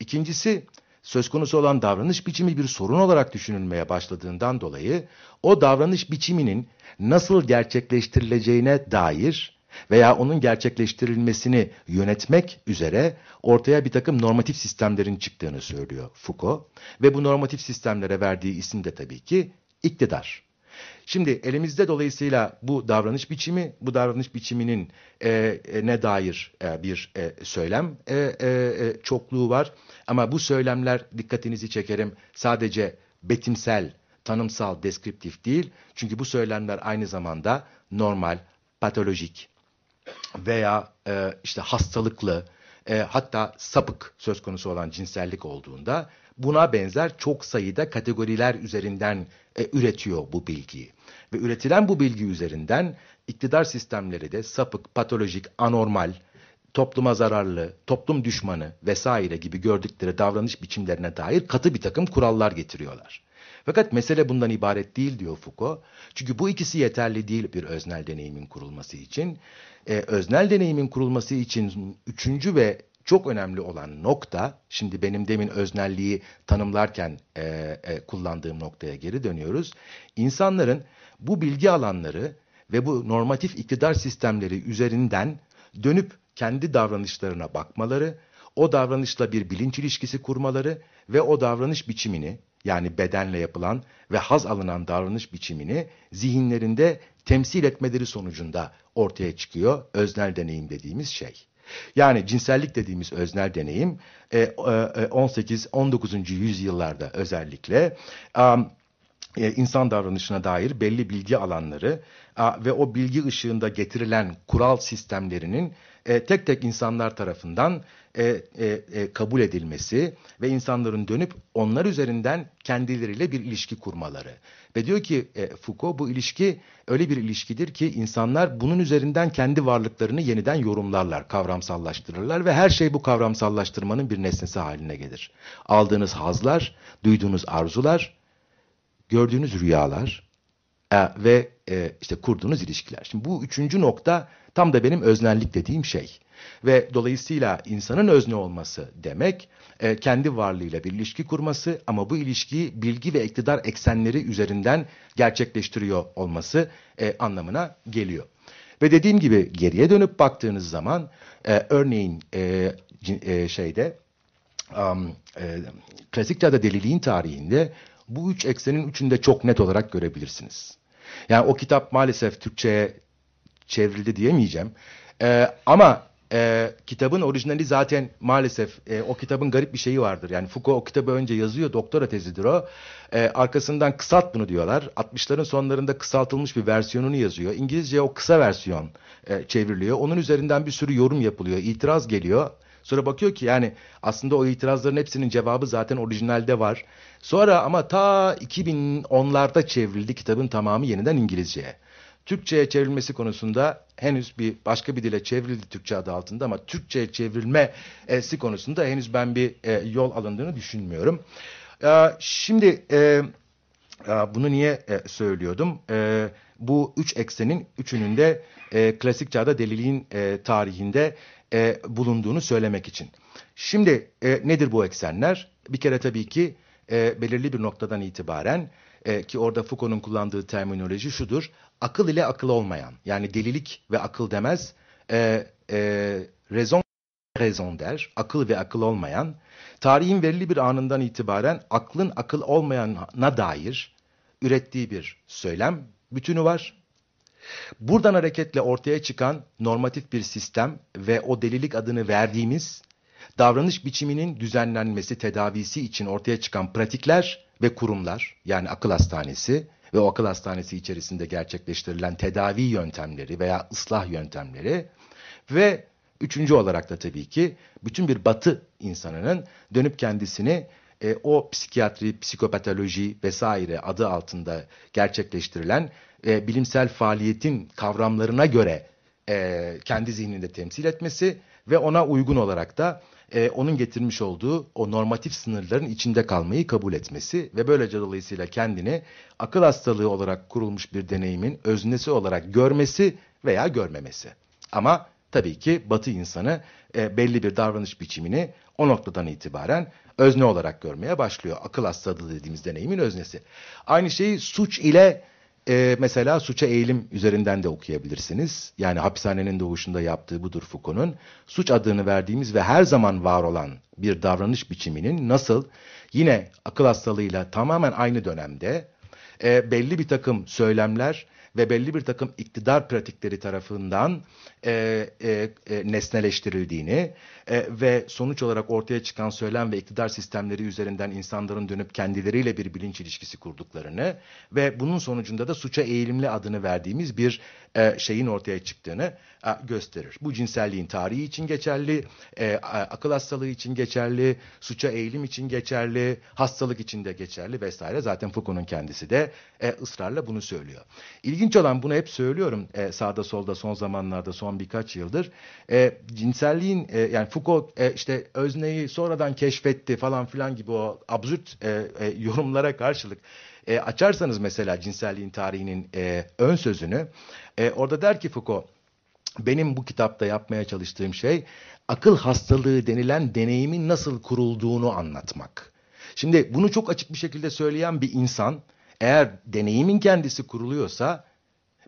İkincisi söz konusu olan davranış biçimi bir sorun olarak düşünülmeye başladığından dolayı o davranış biçiminin nasıl gerçekleştirileceğine dair veya onun gerçekleştirilmesini yönetmek üzere ortaya bir takım normatif sistemlerin çıktığını söylüyor Foucault. Ve bu normatif sistemlere verdiği isim de tabii ki iktidar. Şimdi elimizde dolayısıyla bu davranış biçimi, bu davranış biçiminin e, e, ne dair e, bir e, söylem e, e, e, çokluğu var. Ama bu söylemler dikkatinizi çekerim sadece betimsel, tanımsal, deskriptif değil. Çünkü bu söylemler aynı zamanda normal, patolojik veya e, işte hastalıklı, e, hatta sapık söz konusu olan cinsellik olduğunda buna benzer çok sayıda kategoriler üzerinden e, üretiyor bu bilgiyi. Ve üretilen bu bilgi üzerinden iktidar sistemleri de sapık, patolojik, anormal, topluma zararlı, toplum düşmanı vesaire gibi gördükleri davranış biçimlerine dair katı bir takım kurallar getiriyorlar. Fakat mesele bundan ibaret değil diyor Foucault. Çünkü bu ikisi yeterli değil bir öznel deneyimin kurulması için. Ee, öznel deneyimin kurulması için üçüncü ve çok önemli olan nokta, şimdi benim demin öznelliği tanımlarken e, e, kullandığım noktaya geri dönüyoruz. İnsanların bu bilgi alanları ve bu normatif iktidar sistemleri üzerinden dönüp kendi davranışlarına bakmaları, o davranışla bir bilinç ilişkisi kurmaları ve o davranış biçimini yani bedenle yapılan ve haz alınan davranış biçimini zihinlerinde temsil etmeleri sonucunda ortaya çıkıyor öznel deneyim dediğimiz şey. Yani cinsellik dediğimiz öznel deneyim 18-19. E, e, yüzyıllarda özellikle e, insan davranışına dair belli bilgi alanları ve o bilgi ışığında getirilen kural sistemlerinin tek tek insanlar tarafından kabul edilmesi ve insanların dönüp onlar üzerinden kendileriyle bir ilişki kurmaları. Ve diyor ki Foucault bu ilişki öyle bir ilişkidir ki insanlar bunun üzerinden kendi varlıklarını yeniden yorumlarlar, kavramsallaştırırlar ve her şey bu kavramsallaştırmanın bir nesnesi haline gelir. Aldığınız hazlar, duyduğunuz arzular, gördüğünüz rüyalar e, ve e, işte kurduğunuz ilişkiler. Şimdi bu üçüncü nokta tam da benim öznellik dediğim şey. Ve dolayısıyla insanın özne olması demek e, kendi varlığıyla bir ilişki kurması ama bu ilişkiyi bilgi ve iktidar eksenleri üzerinden gerçekleştiriyor olması e, anlamına geliyor. Ve dediğim gibi geriye dönüp baktığınız zaman e, örneğin e, e, şeyde um, e, klasik çağda deliliğin tarihinde bu üç eksenin üçünde çok net olarak görebilirsiniz. Yani o kitap maalesef Türkçe'ye çevrildi diyemeyeceğim. Ee, ama e, kitabın orijinali zaten maalesef e, o kitabın garip bir şeyi vardır. Yani Foucault o kitabı önce yazıyor, doktora tezidir o. E, arkasından kısalt bunu diyorlar. 60'ların sonlarında kısaltılmış bir versiyonunu yazıyor. İngilizce o kısa versiyon e, çevriliyor. Onun üzerinden bir sürü yorum yapılıyor, itiraz geliyor. Sonra bakıyor ki yani aslında o itirazların hepsinin cevabı zaten orijinalde var. Sonra ama ta 2010'larda çevrildi kitabın tamamı yeniden İngilizceye. Türkçe'ye çevrilmesi konusunda henüz bir başka bir dile çevrildi Türkçe adı altında ama Türkçe'ye çevrilmesi konusunda henüz ben bir e, yol alındığını düşünmüyorum. E, şimdi e, e, bunu niye e, söylüyordum? E, bu üç eksenin üçünün de e, klasik çağda deliliğin e, tarihinde e, bulunduğunu söylemek için. Şimdi e, nedir bu eksenler? Bir kere tabii ki e, belirli bir noktadan itibaren e, ki orada Foucault'un kullandığı terminoloji şudur. Akıl ile akıl olmayan yani delilik ve akıl demez e, e, raison raison der. Akıl ve akıl olmayan tarihin belirli bir anından itibaren aklın akıl olmayana dair ürettiği bir söylem bütünü var. Buradan hareketle ortaya çıkan normatif bir sistem ve o delilik adını verdiğimiz davranış biçiminin düzenlenmesi, tedavisi için ortaya çıkan pratikler ve kurumlar yani akıl hastanesi ve o akıl hastanesi içerisinde gerçekleştirilen tedavi yöntemleri veya ıslah yöntemleri ve üçüncü olarak da tabii ki bütün bir batı insanının dönüp kendisini e, o psikiyatri, psikopatoloji vesaire adı altında gerçekleştirilen e, bilimsel faaliyetin kavramlarına göre e, kendi zihninde temsil etmesi ve ona uygun olarak da e, onun getirmiş olduğu o normatif sınırların içinde kalmayı kabul etmesi ve böylece dolayısıyla kendini akıl hastalığı olarak kurulmuş bir deneyimin öznesi olarak görmesi veya görmemesi. Ama tabii ki Batı insanı e, belli bir davranış biçimini o noktadan itibaren özne olarak görmeye başlıyor. Akıl hastalığı dediğimiz deneyimin öznesi. Aynı şeyi suç ile e, mesela suça eğilim üzerinden de okuyabilirsiniz. Yani hapishanenin doğuşunda yaptığı budur Foucault'un. Suç adını verdiğimiz ve her zaman var olan bir davranış biçiminin nasıl yine akıl hastalığıyla tamamen aynı dönemde e, belli bir takım söylemler ve belli bir takım iktidar pratikleri tarafından e, e, e, nesneleştirildiğini e, ve sonuç olarak ortaya çıkan söylem ve iktidar sistemleri üzerinden insanların dönüp kendileriyle bir bilinç ilişkisi kurduklarını ve bunun sonucunda da suça eğilimli adını verdiğimiz bir e, şeyin ortaya çıktığını e, gösterir. Bu cinselliğin tarihi için geçerli, e, akıl hastalığı için geçerli, suça eğilim için geçerli, hastalık için de geçerli vesaire. Zaten Foucault'un kendisi de e, ısrarla bunu söylüyor. İlginç olan bunu hep söylüyorum e, sağda solda son zamanlarda son birkaç yıldır. E, cinselliğin e, yani Foucault e, işte özneyi sonradan keşfetti falan filan gibi o absürt e, e, yorumlara karşılık e, açarsanız mesela cinselliğin tarihinin e, ön sözünü e, orada der ki Foucault benim bu kitapta yapmaya çalıştığım şey akıl hastalığı denilen deneyimin nasıl kurulduğunu anlatmak. Şimdi bunu çok açık bir şekilde söyleyen bir insan eğer deneyimin kendisi kuruluyorsa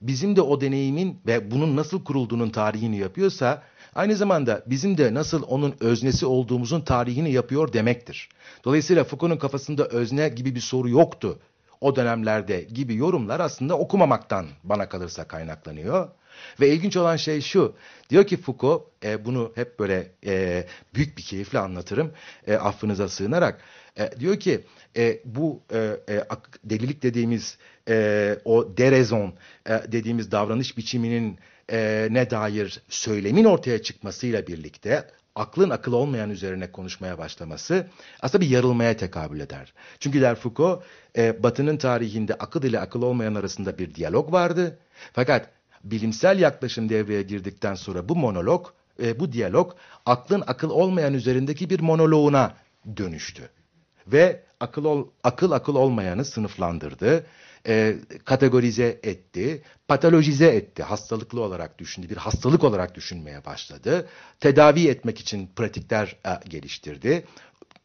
bizim de o deneyimin ve bunun nasıl kurulduğunun tarihini yapıyorsa aynı zamanda bizim de nasıl onun öznesi olduğumuzun tarihini yapıyor demektir. Dolayısıyla Foucault'un kafasında özne gibi bir soru yoktu o dönemlerde gibi yorumlar aslında okumamaktan bana kalırsa kaynaklanıyor. Ve ilginç olan şey şu, diyor ki Foucault, e, bunu hep böyle e, büyük bir keyifle anlatırım, e, affınıza sığınarak, e, diyor ki e, bu e, e, delilik dediğimiz e, o derezon e, dediğimiz davranış biçiminin e, ne dair söylemin ortaya çıkmasıyla birlikte aklın akıl olmayan üzerine konuşmaya başlaması aslında bir yarılmaya tekabül eder. Çünkü der Foucault, e, Batı'nın tarihinde akıl ile akıl olmayan arasında bir diyalog vardı. Fakat bilimsel yaklaşım devreye girdikten sonra bu monolog, e, bu diyalog aklın akıl olmayan üzerindeki bir monoloğuna dönüştü. Ve akıl ol, akıl akıl olmayanı sınıflandırdı e, kategorize etti, patolojize etti, hastalıklı olarak düşündü, bir hastalık olarak düşünmeye başladı. Tedavi etmek için pratikler e, geliştirdi.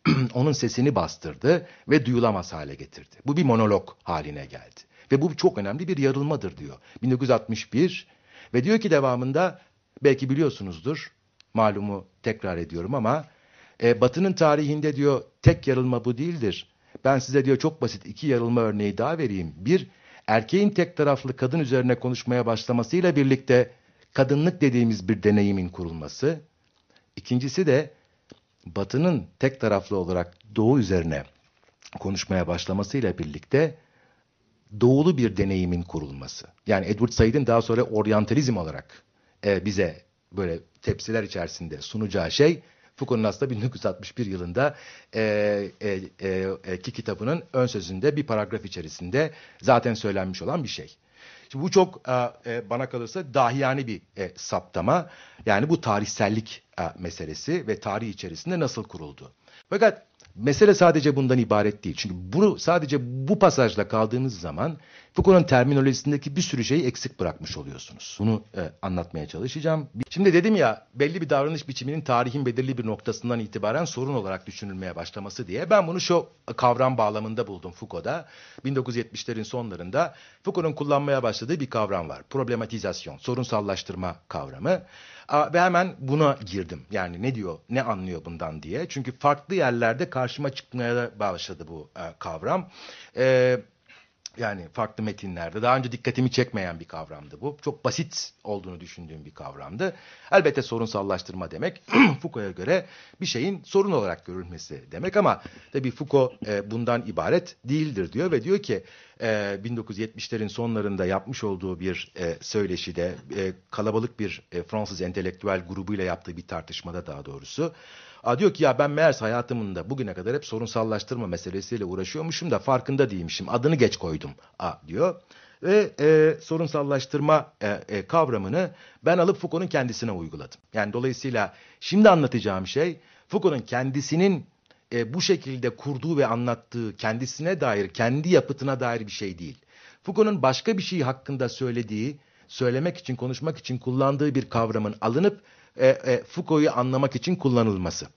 [CLEARS THROAT] Onun sesini bastırdı ve duyulamaz hale getirdi. Bu bir monolog haline geldi. Ve bu çok önemli bir yarılmadır diyor. 1961 ve diyor ki devamında belki biliyorsunuzdur, malumu tekrar ediyorum ama e, Batı'nın tarihinde diyor tek yarılma bu değildir. Ben size diyor çok basit iki yarılma örneği daha vereyim. Bir, erkeğin tek taraflı kadın üzerine konuşmaya başlamasıyla birlikte kadınlık dediğimiz bir deneyimin kurulması. İkincisi de batının tek taraflı olarak doğu üzerine konuşmaya başlamasıyla birlikte doğulu bir deneyimin kurulması. Yani Edward Said'in daha sonra oryantalizm olarak e, bize böyle tepsiler içerisinde sunacağı şey Foucault'un aslında 1961 yılında e, e, e, e, ki kitabının ön sözünde bir paragraf içerisinde zaten söylenmiş olan bir şey. Şimdi bu çok e, e, bana kalırsa dahiyane bir e, saptama. Yani bu tarihsellik e, meselesi ve tarih içerisinde nasıl kuruldu. Fakat mesele sadece bundan ibaret değil. Çünkü bunu sadece bu pasajla kaldığınız zaman Foucault'un terminolojisindeki bir sürü şeyi eksik bırakmış oluyorsunuz. Bunu e, anlatmaya çalışacağım. Şimdi dedim ya belli bir davranış biçiminin tarihin belirli bir noktasından itibaren sorun olarak düşünülmeye başlaması diye. Ben bunu şu kavram bağlamında buldum Foucault'da. 1970'lerin sonlarında Foucault'un kullanmaya başladığı bir kavram var. Problematizasyon, sorunsallaştırma kavramı. Ve hemen buna girdim. Yani ne diyor, ne anlıyor bundan diye. Çünkü farklı yerlerde karşıma çıkmaya başladı bu e, kavram. Evet yani farklı metinlerde daha önce dikkatimi çekmeyen bir kavramdı bu. Çok basit olduğunu düşündüğüm bir kavramdı. Elbette sorunsallaştırma demek [CLEARS THROAT] Foucault'a göre bir şeyin sorun olarak görülmesi demek ama tabii Foucault e, bundan ibaret değildir diyor ve diyor ki e, 1970'lerin sonlarında yapmış olduğu bir e, söyleşide e, kalabalık bir e, Fransız entelektüel grubuyla yaptığı bir tartışmada daha doğrusu A, diyor ki ya ben meğerse hayatımında bugüne kadar hep sorunsallaştırma meselesiyle uğraşıyormuşum da farkında değilmişim. Adını geç koydum. A, diyor. Ve e, sorunsallaştırma e, e, kavramını ben alıp Foucault'un kendisine uyguladım. Yani dolayısıyla şimdi anlatacağım şey Foucault'un kendisinin e, bu şekilde kurduğu ve anlattığı kendisine dair, kendi yapıtına dair bir şey değil. Foucault'un başka bir şey hakkında söylediği, söylemek için, konuşmak için kullandığı bir kavramın alınıp e, e, Foucault'u anlamak için kullanılması.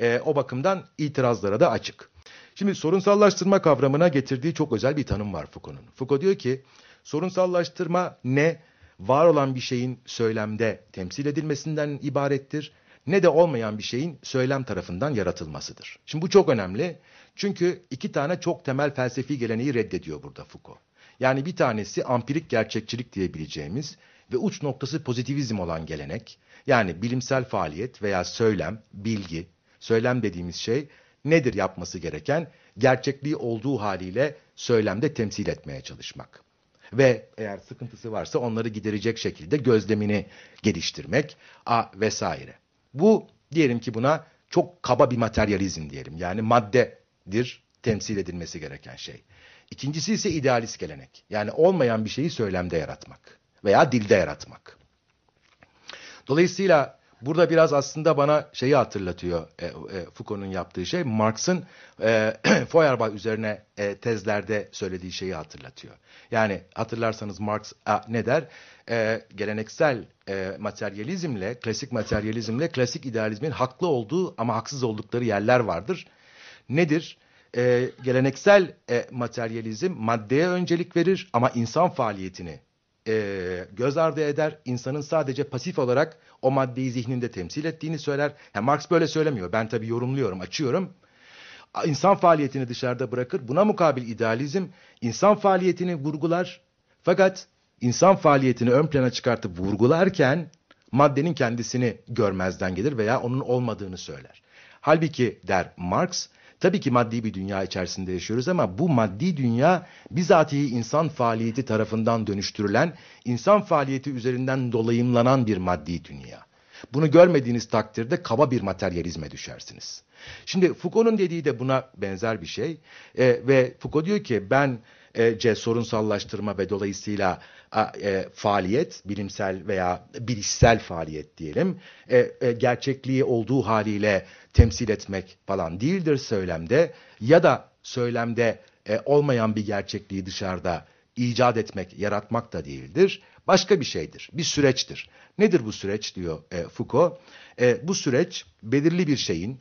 E, o bakımdan itirazlara da açık. Şimdi sorunsallaştırma kavramına getirdiği çok özel bir tanım var Foucault'un. Foucault diyor ki sorunsallaştırma ne var olan bir şeyin söylemde temsil edilmesinden ibarettir ne de olmayan bir şeyin söylem tarafından yaratılmasıdır. Şimdi bu çok önemli. Çünkü iki tane çok temel felsefi geleneği reddediyor burada Foucault. Yani bir tanesi ampirik gerçekçilik diyebileceğimiz ve uç noktası pozitivizm olan gelenek. Yani bilimsel faaliyet veya söylem, bilgi, söylem dediğimiz şey nedir yapması gereken? Gerçekliği olduğu haliyle söylemde temsil etmeye çalışmak. Ve eğer sıkıntısı varsa onları giderecek şekilde gözlemini geliştirmek a vesaire. Bu diyelim ki buna çok kaba bir materyalizm diyelim. Yani maddedir temsil edilmesi gereken şey. İkincisi ise idealist gelenek. Yani olmayan bir şeyi söylemde yaratmak veya dilde yaratmak. Dolayısıyla burada biraz aslında bana şeyi hatırlatıyor e, e, Foucault'un yaptığı şey. Marx'ın e, [CLEARS THROAT] Feuerbach üzerine e, tezlerde söylediği şeyi hatırlatıyor. Yani hatırlarsanız Marx a, ne der? E, geleneksel e, materyalizmle, klasik materyalizmle klasik idealizmin haklı olduğu ama haksız oldukları yerler vardır. Nedir? E, geleneksel e, materyalizm maddeye öncelik verir ama insan faaliyetini e, göz ardı eder. İnsanın sadece pasif olarak o maddeyi zihninde temsil ettiğini söyler. Yani Marx böyle söylemiyor. Ben tabii yorumluyorum, açıyorum. İnsan faaliyetini dışarıda bırakır. Buna mukabil idealizm insan faaliyetini vurgular. Fakat insan faaliyetini ön plana çıkartıp vurgularken maddenin kendisini görmezden gelir veya onun olmadığını söyler. Halbuki der Marx, Tabii ki maddi bir dünya içerisinde yaşıyoruz ama bu maddi dünya bizatihi insan faaliyeti tarafından dönüştürülen, insan faaliyeti üzerinden dolayımlanan bir maddi dünya. Bunu görmediğiniz takdirde kaba bir materyalizme düşersiniz. Şimdi Foucault'un dediği de buna benzer bir şey e, ve Foucault diyor ki ben e, sorunsallaştırma ve dolayısıyla e, faaliyet, bilimsel veya bilişsel faaliyet diyelim, e, e, gerçekliği olduğu haliyle temsil etmek falan değildir söylemde ya da söylemde e, olmayan bir gerçekliği dışarıda icat etmek, yaratmak da değildir. Başka bir şeydir, bir süreçtir. Nedir bu süreç diyor e, Foucault? E, bu süreç belirli bir şeyin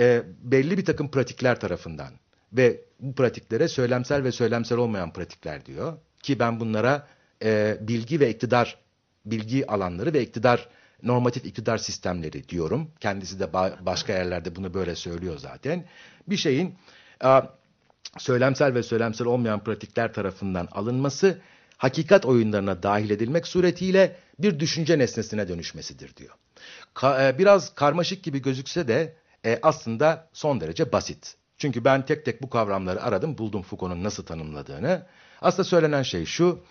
e, belli bir takım pratikler tarafından ve bu pratiklere söylemsel ve söylemsel olmayan pratikler diyor. Ki ben bunlara e, bilgi ve iktidar, bilgi alanları ve iktidar, normatif iktidar sistemleri diyorum. Kendisi de ba başka yerlerde bunu böyle söylüyor zaten. Bir şeyin e, söylemsel ve söylemsel olmayan pratikler tarafından alınması, hakikat oyunlarına dahil edilmek suretiyle bir düşünce nesnesine dönüşmesidir diyor. Ka e, biraz karmaşık gibi gözükse de e, aslında son derece basit. Çünkü ben tek tek bu kavramları aradım, buldum Foucault'un nasıl tanımladığını. Aslında söylenen şey şu,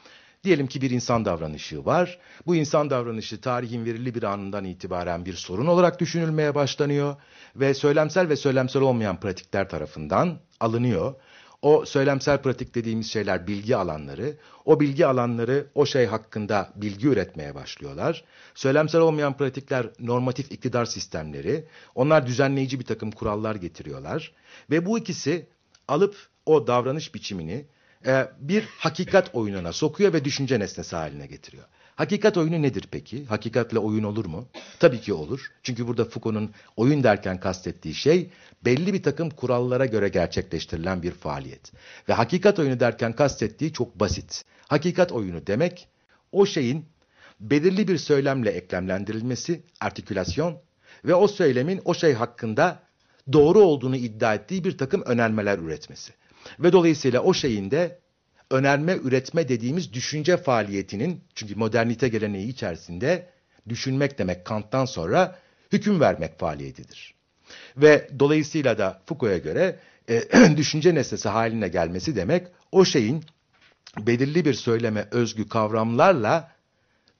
diyelim ki bir insan davranışı var. Bu insan davranışı tarihin verili bir anından itibaren bir sorun olarak düşünülmeye başlanıyor ve söylemsel ve söylemsel olmayan pratikler tarafından alınıyor. O söylemsel pratik dediğimiz şeyler bilgi alanları. O bilgi alanları o şey hakkında bilgi üretmeye başlıyorlar. Söylemsel olmayan pratikler normatif iktidar sistemleri. Onlar düzenleyici bir takım kurallar getiriyorlar. Ve bu ikisi alıp o davranış biçimini e, bir hakikat oyununa sokuyor ve düşünce nesnesi haline getiriyor. Hakikat oyunu nedir peki? Hakikatle oyun olur mu? Tabii ki olur. Çünkü burada Foucault'un oyun derken kastettiği şey belli bir takım kurallara göre gerçekleştirilen bir faaliyet. Ve hakikat oyunu derken kastettiği çok basit. Hakikat oyunu demek o şeyin belirli bir söylemle eklemlendirilmesi, artikülasyon ve o söylemin o şey hakkında doğru olduğunu iddia ettiği bir takım önermeler üretmesi. Ve dolayısıyla o şeyin de önerme, üretme dediğimiz düşünce faaliyetinin, çünkü modernite geleneği içerisinde düşünmek demek Kant'tan sonra hüküm vermek faaliyetidir. Ve dolayısıyla da Foucault'a göre e, [CLEARS THROAT] düşünce nesnesi haline gelmesi demek o şeyin belirli bir söyleme özgü kavramlarla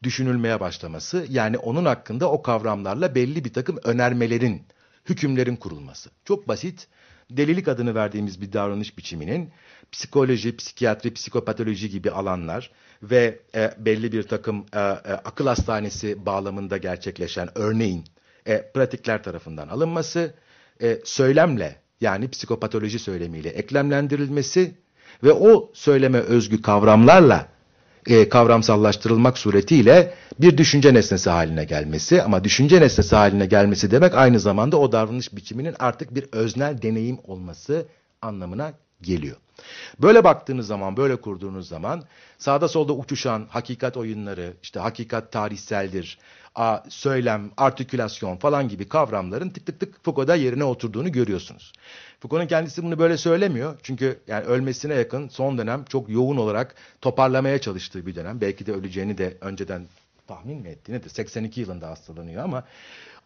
düşünülmeye başlaması yani onun hakkında o kavramlarla belli bir takım önermelerin, hükümlerin kurulması. Çok basit, delilik adını verdiğimiz bir davranış biçiminin psikoloji, psikiyatri, psikopatoloji gibi alanlar ve e, belli bir takım e, e, akıl hastanesi bağlamında gerçekleşen örneğin e, pratikler tarafından alınması, e, söylemle yani psikopatoloji söylemiyle eklemlendirilmesi ve o söyleme özgü kavramlarla e, kavramsallaştırılmak suretiyle bir düşünce nesnesi haline gelmesi ama düşünce nesnesi haline gelmesi demek aynı zamanda o davranış biçiminin artık bir öznel deneyim olması anlamına geliyor. Böyle baktığınız zaman, böyle kurduğunuz zaman sağda solda uçuşan hakikat oyunları, işte hakikat tarihseldir, a, söylem, artikülasyon falan gibi kavramların tık tık tık Foucault'da yerine oturduğunu görüyorsunuz. Foucault'un kendisi bunu böyle söylemiyor. Çünkü yani ölmesine yakın son dönem çok yoğun olarak toparlamaya çalıştığı bir dönem. Belki de öleceğini de önceden tahmin mi etti nedir? 82 yılında hastalanıyor ama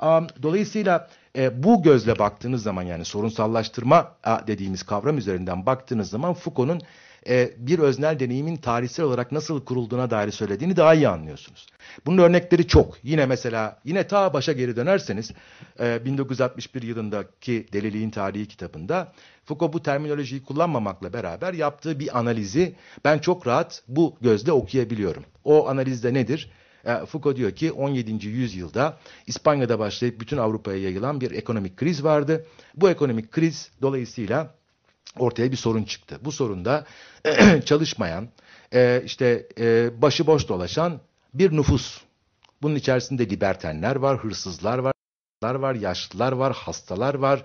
um, dolayısıyla e, bu gözle baktığınız zaman yani sorunsallaştırma a, dediğimiz kavram üzerinden baktığınız zaman Foucault'un e, bir öznel deneyimin tarihsel olarak nasıl kurulduğuna dair söylediğini daha iyi anlıyorsunuz. Bunun örnekleri çok. Yine mesela yine ta başa geri dönerseniz e, 1961 yılındaki Deliliğin Tarihi kitabında Foucault bu terminolojiyi kullanmamakla beraber yaptığı bir analizi ben çok rahat bu gözle okuyabiliyorum. O analizde nedir? E, Foucault diyor ki 17. yüzyılda İspanya'da başlayıp bütün Avrupa'ya yayılan bir ekonomik kriz vardı. Bu ekonomik kriz dolayısıyla ortaya bir sorun çıktı. Bu sorunda [CLEARS THROAT] çalışmayan, e, işte e, başıboş dolaşan bir nüfus. Bunun içerisinde libertenler var, hırsızlar var, var, yaşlılar var, hastalar var,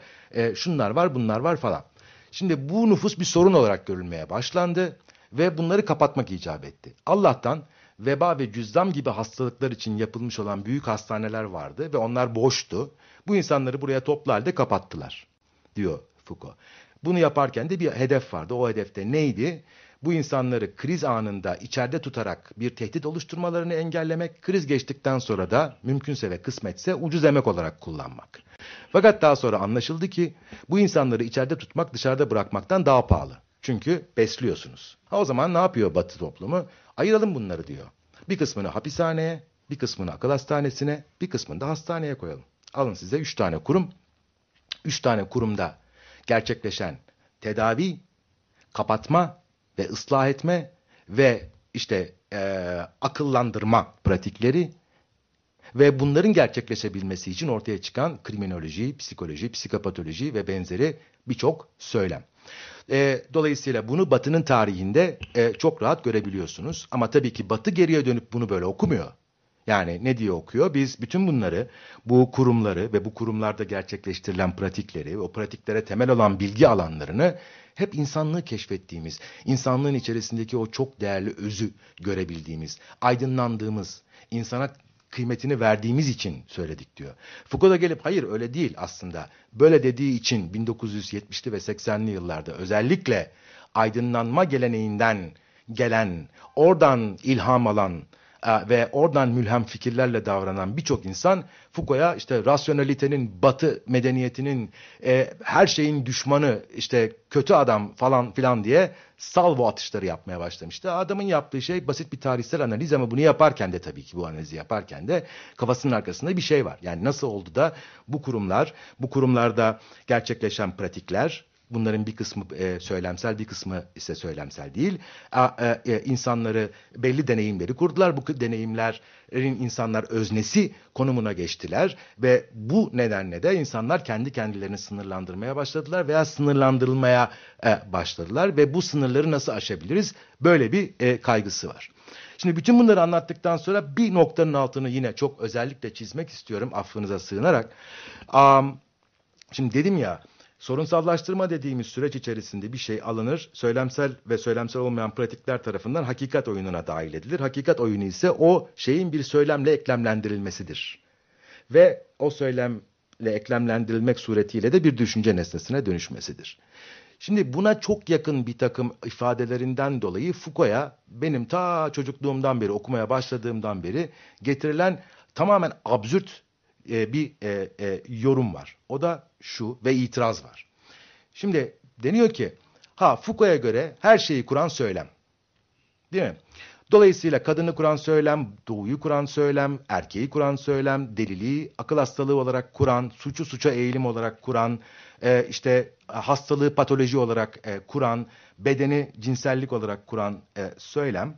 şunlar var, bunlar var falan. Şimdi bu nüfus bir sorun olarak görülmeye başlandı ve bunları kapatmak icap etti. Allah'tan veba ve cüzdam gibi hastalıklar için yapılmış olan büyük hastaneler vardı ve onlar boştu. Bu insanları buraya toplu halde kapattılar diyor Foucault. Bunu yaparken de bir hedef vardı. O hedefte neydi? Bu insanları kriz anında içeride tutarak bir tehdit oluşturmalarını engellemek, kriz geçtikten sonra da mümkünse ve kısmetse ucuz emek olarak kullanmak. Fakat daha sonra anlaşıldı ki bu insanları içeride tutmak dışarıda bırakmaktan daha pahalı. Çünkü besliyorsunuz. Ha o zaman ne yapıyor Batı toplumu? Ayıralım bunları diyor. Bir kısmını hapishaneye, bir kısmını akıl hastanesine, bir kısmını da hastaneye koyalım. Alın size üç tane kurum. Üç tane kurumda gerçekleşen tedavi, kapatma ve ıslah etme ve işte e, akıllandırma pratikleri ve bunların gerçekleşebilmesi için ortaya çıkan kriminoloji, psikoloji, psikopatoloji ve benzeri birçok söylem. E, dolayısıyla bunu Batı'nın tarihinde e, çok rahat görebiliyorsunuz. Ama tabii ki Batı geriye dönüp bunu böyle okumuyor. Yani ne diye okuyor? Biz bütün bunları, bu kurumları ve bu kurumlarda gerçekleştirilen pratikleri, o pratiklere temel olan bilgi alanlarını hep insanlığı keşfettiğimiz, insanlığın içerisindeki o çok değerli özü görebildiğimiz, aydınlandığımız, insana kıymetini verdiğimiz için söyledik diyor. Foucault da gelip hayır öyle değil aslında. Böyle dediği için 1970'li ve 80'li yıllarda özellikle aydınlanma geleneğinden gelen, oradan ilham alan ve oradan mülhem fikirlerle davranan birçok insan Foucault'a işte rasyonalitenin, batı medeniyetinin, e, her şeyin düşmanı, işte kötü adam falan filan diye salvo atışları yapmaya başlamıştı. Adamın yaptığı şey basit bir tarihsel analiz ama bunu yaparken de tabii ki bu analizi yaparken de kafasının arkasında bir şey var. Yani nasıl oldu da bu kurumlar, bu kurumlarda gerçekleşen pratikler, bunların bir kısmı e, söylemsel bir kısmı ise söylemsel değil. A, e, e, insanları belli deneyimleri kurdular. Bu deneyimlerin insanlar öznesi konumuna geçtiler ve bu nedenle de insanlar kendi kendilerini sınırlandırmaya başladılar veya sınırlandırılmaya e, başladılar ve bu sınırları nasıl aşabiliriz? Böyle bir e, kaygısı var. Şimdi bütün bunları anlattıktan sonra bir noktanın altını yine çok özellikle çizmek istiyorum affınıza sığınarak. Um, şimdi dedim ya sorunsallaştırma dediğimiz süreç içerisinde bir şey alınır, söylemsel ve söylemsel olmayan pratikler tarafından hakikat oyununa dahil edilir. Hakikat oyunu ise o şeyin bir söylemle eklemlendirilmesidir. Ve o söylemle eklemlendirilmek suretiyle de bir düşünce nesnesine dönüşmesidir. Şimdi buna çok yakın bir takım ifadelerinden dolayı Foucault'a benim ta çocukluğumdan beri okumaya başladığımdan beri getirilen tamamen absürt e, bir e, e, yorum var. O da şu ve itiraz var. Şimdi deniyor ki ha Foucault'a göre her şeyi kuran söylem. Değil mi? Dolayısıyla kadını kuran söylem, doğuyu kuran söylem, erkeği kuran söylem, deliliği akıl hastalığı olarak kuran, suçu suça eğilim olarak kuran, e, işte hastalığı patoloji olarak e, kuran, bedeni cinsellik olarak kuran e, söylem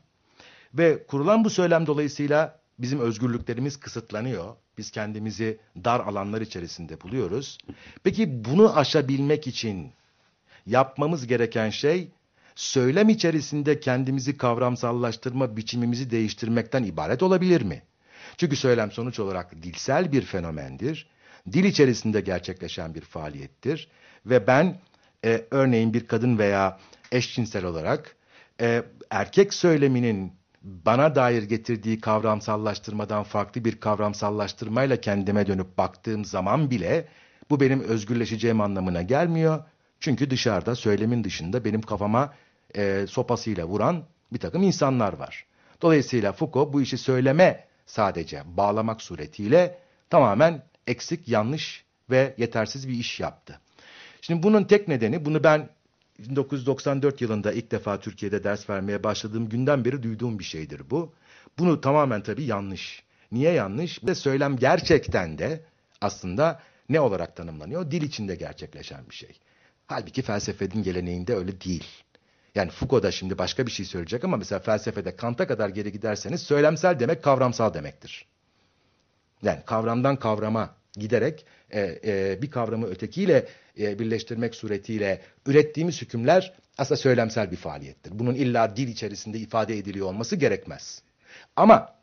ve kurulan bu söylem dolayısıyla bizim özgürlüklerimiz kısıtlanıyor. Biz kendimizi dar alanlar içerisinde buluyoruz. Peki bunu aşabilmek için yapmamız gereken şey söylem içerisinde kendimizi kavramsallaştırma biçimimizi değiştirmekten ibaret olabilir mi? Çünkü söylem sonuç olarak dilsel bir fenomendir. Dil içerisinde gerçekleşen bir faaliyettir. Ve ben e, örneğin bir kadın veya eşcinsel olarak e, erkek söyleminin bana dair getirdiği kavramsallaştırmadan farklı bir kavramsallaştırmayla kendime dönüp baktığım zaman bile bu benim özgürleşeceğim anlamına gelmiyor. Çünkü dışarıda söylemin dışında benim kafama e, sopasıyla vuran bir takım insanlar var. Dolayısıyla Foucault bu işi söyleme sadece bağlamak suretiyle tamamen eksik, yanlış ve yetersiz bir iş yaptı. Şimdi bunun tek nedeni bunu ben 1994 yılında ilk defa Türkiye'de ders vermeye başladığım günden beri duyduğum bir şeydir bu. Bunu tamamen tabii yanlış. Niye yanlış? Ve söylem gerçekten de aslında ne olarak tanımlanıyor? Dil içinde gerçekleşen bir şey. Halbuki felsefenin geleneğinde öyle değil. Yani Foucault da şimdi başka bir şey söyleyecek ama mesela felsefede Kant'a kadar geri giderseniz söylemsel demek kavramsal demektir. Yani kavramdan kavrama giderek e, e, bir kavramı ötekiyle e, birleştirmek suretiyle ürettiğimiz hükümler aslında söylemsel bir faaliyettir. Bunun illa dil içerisinde ifade ediliyor olması gerekmez. Ama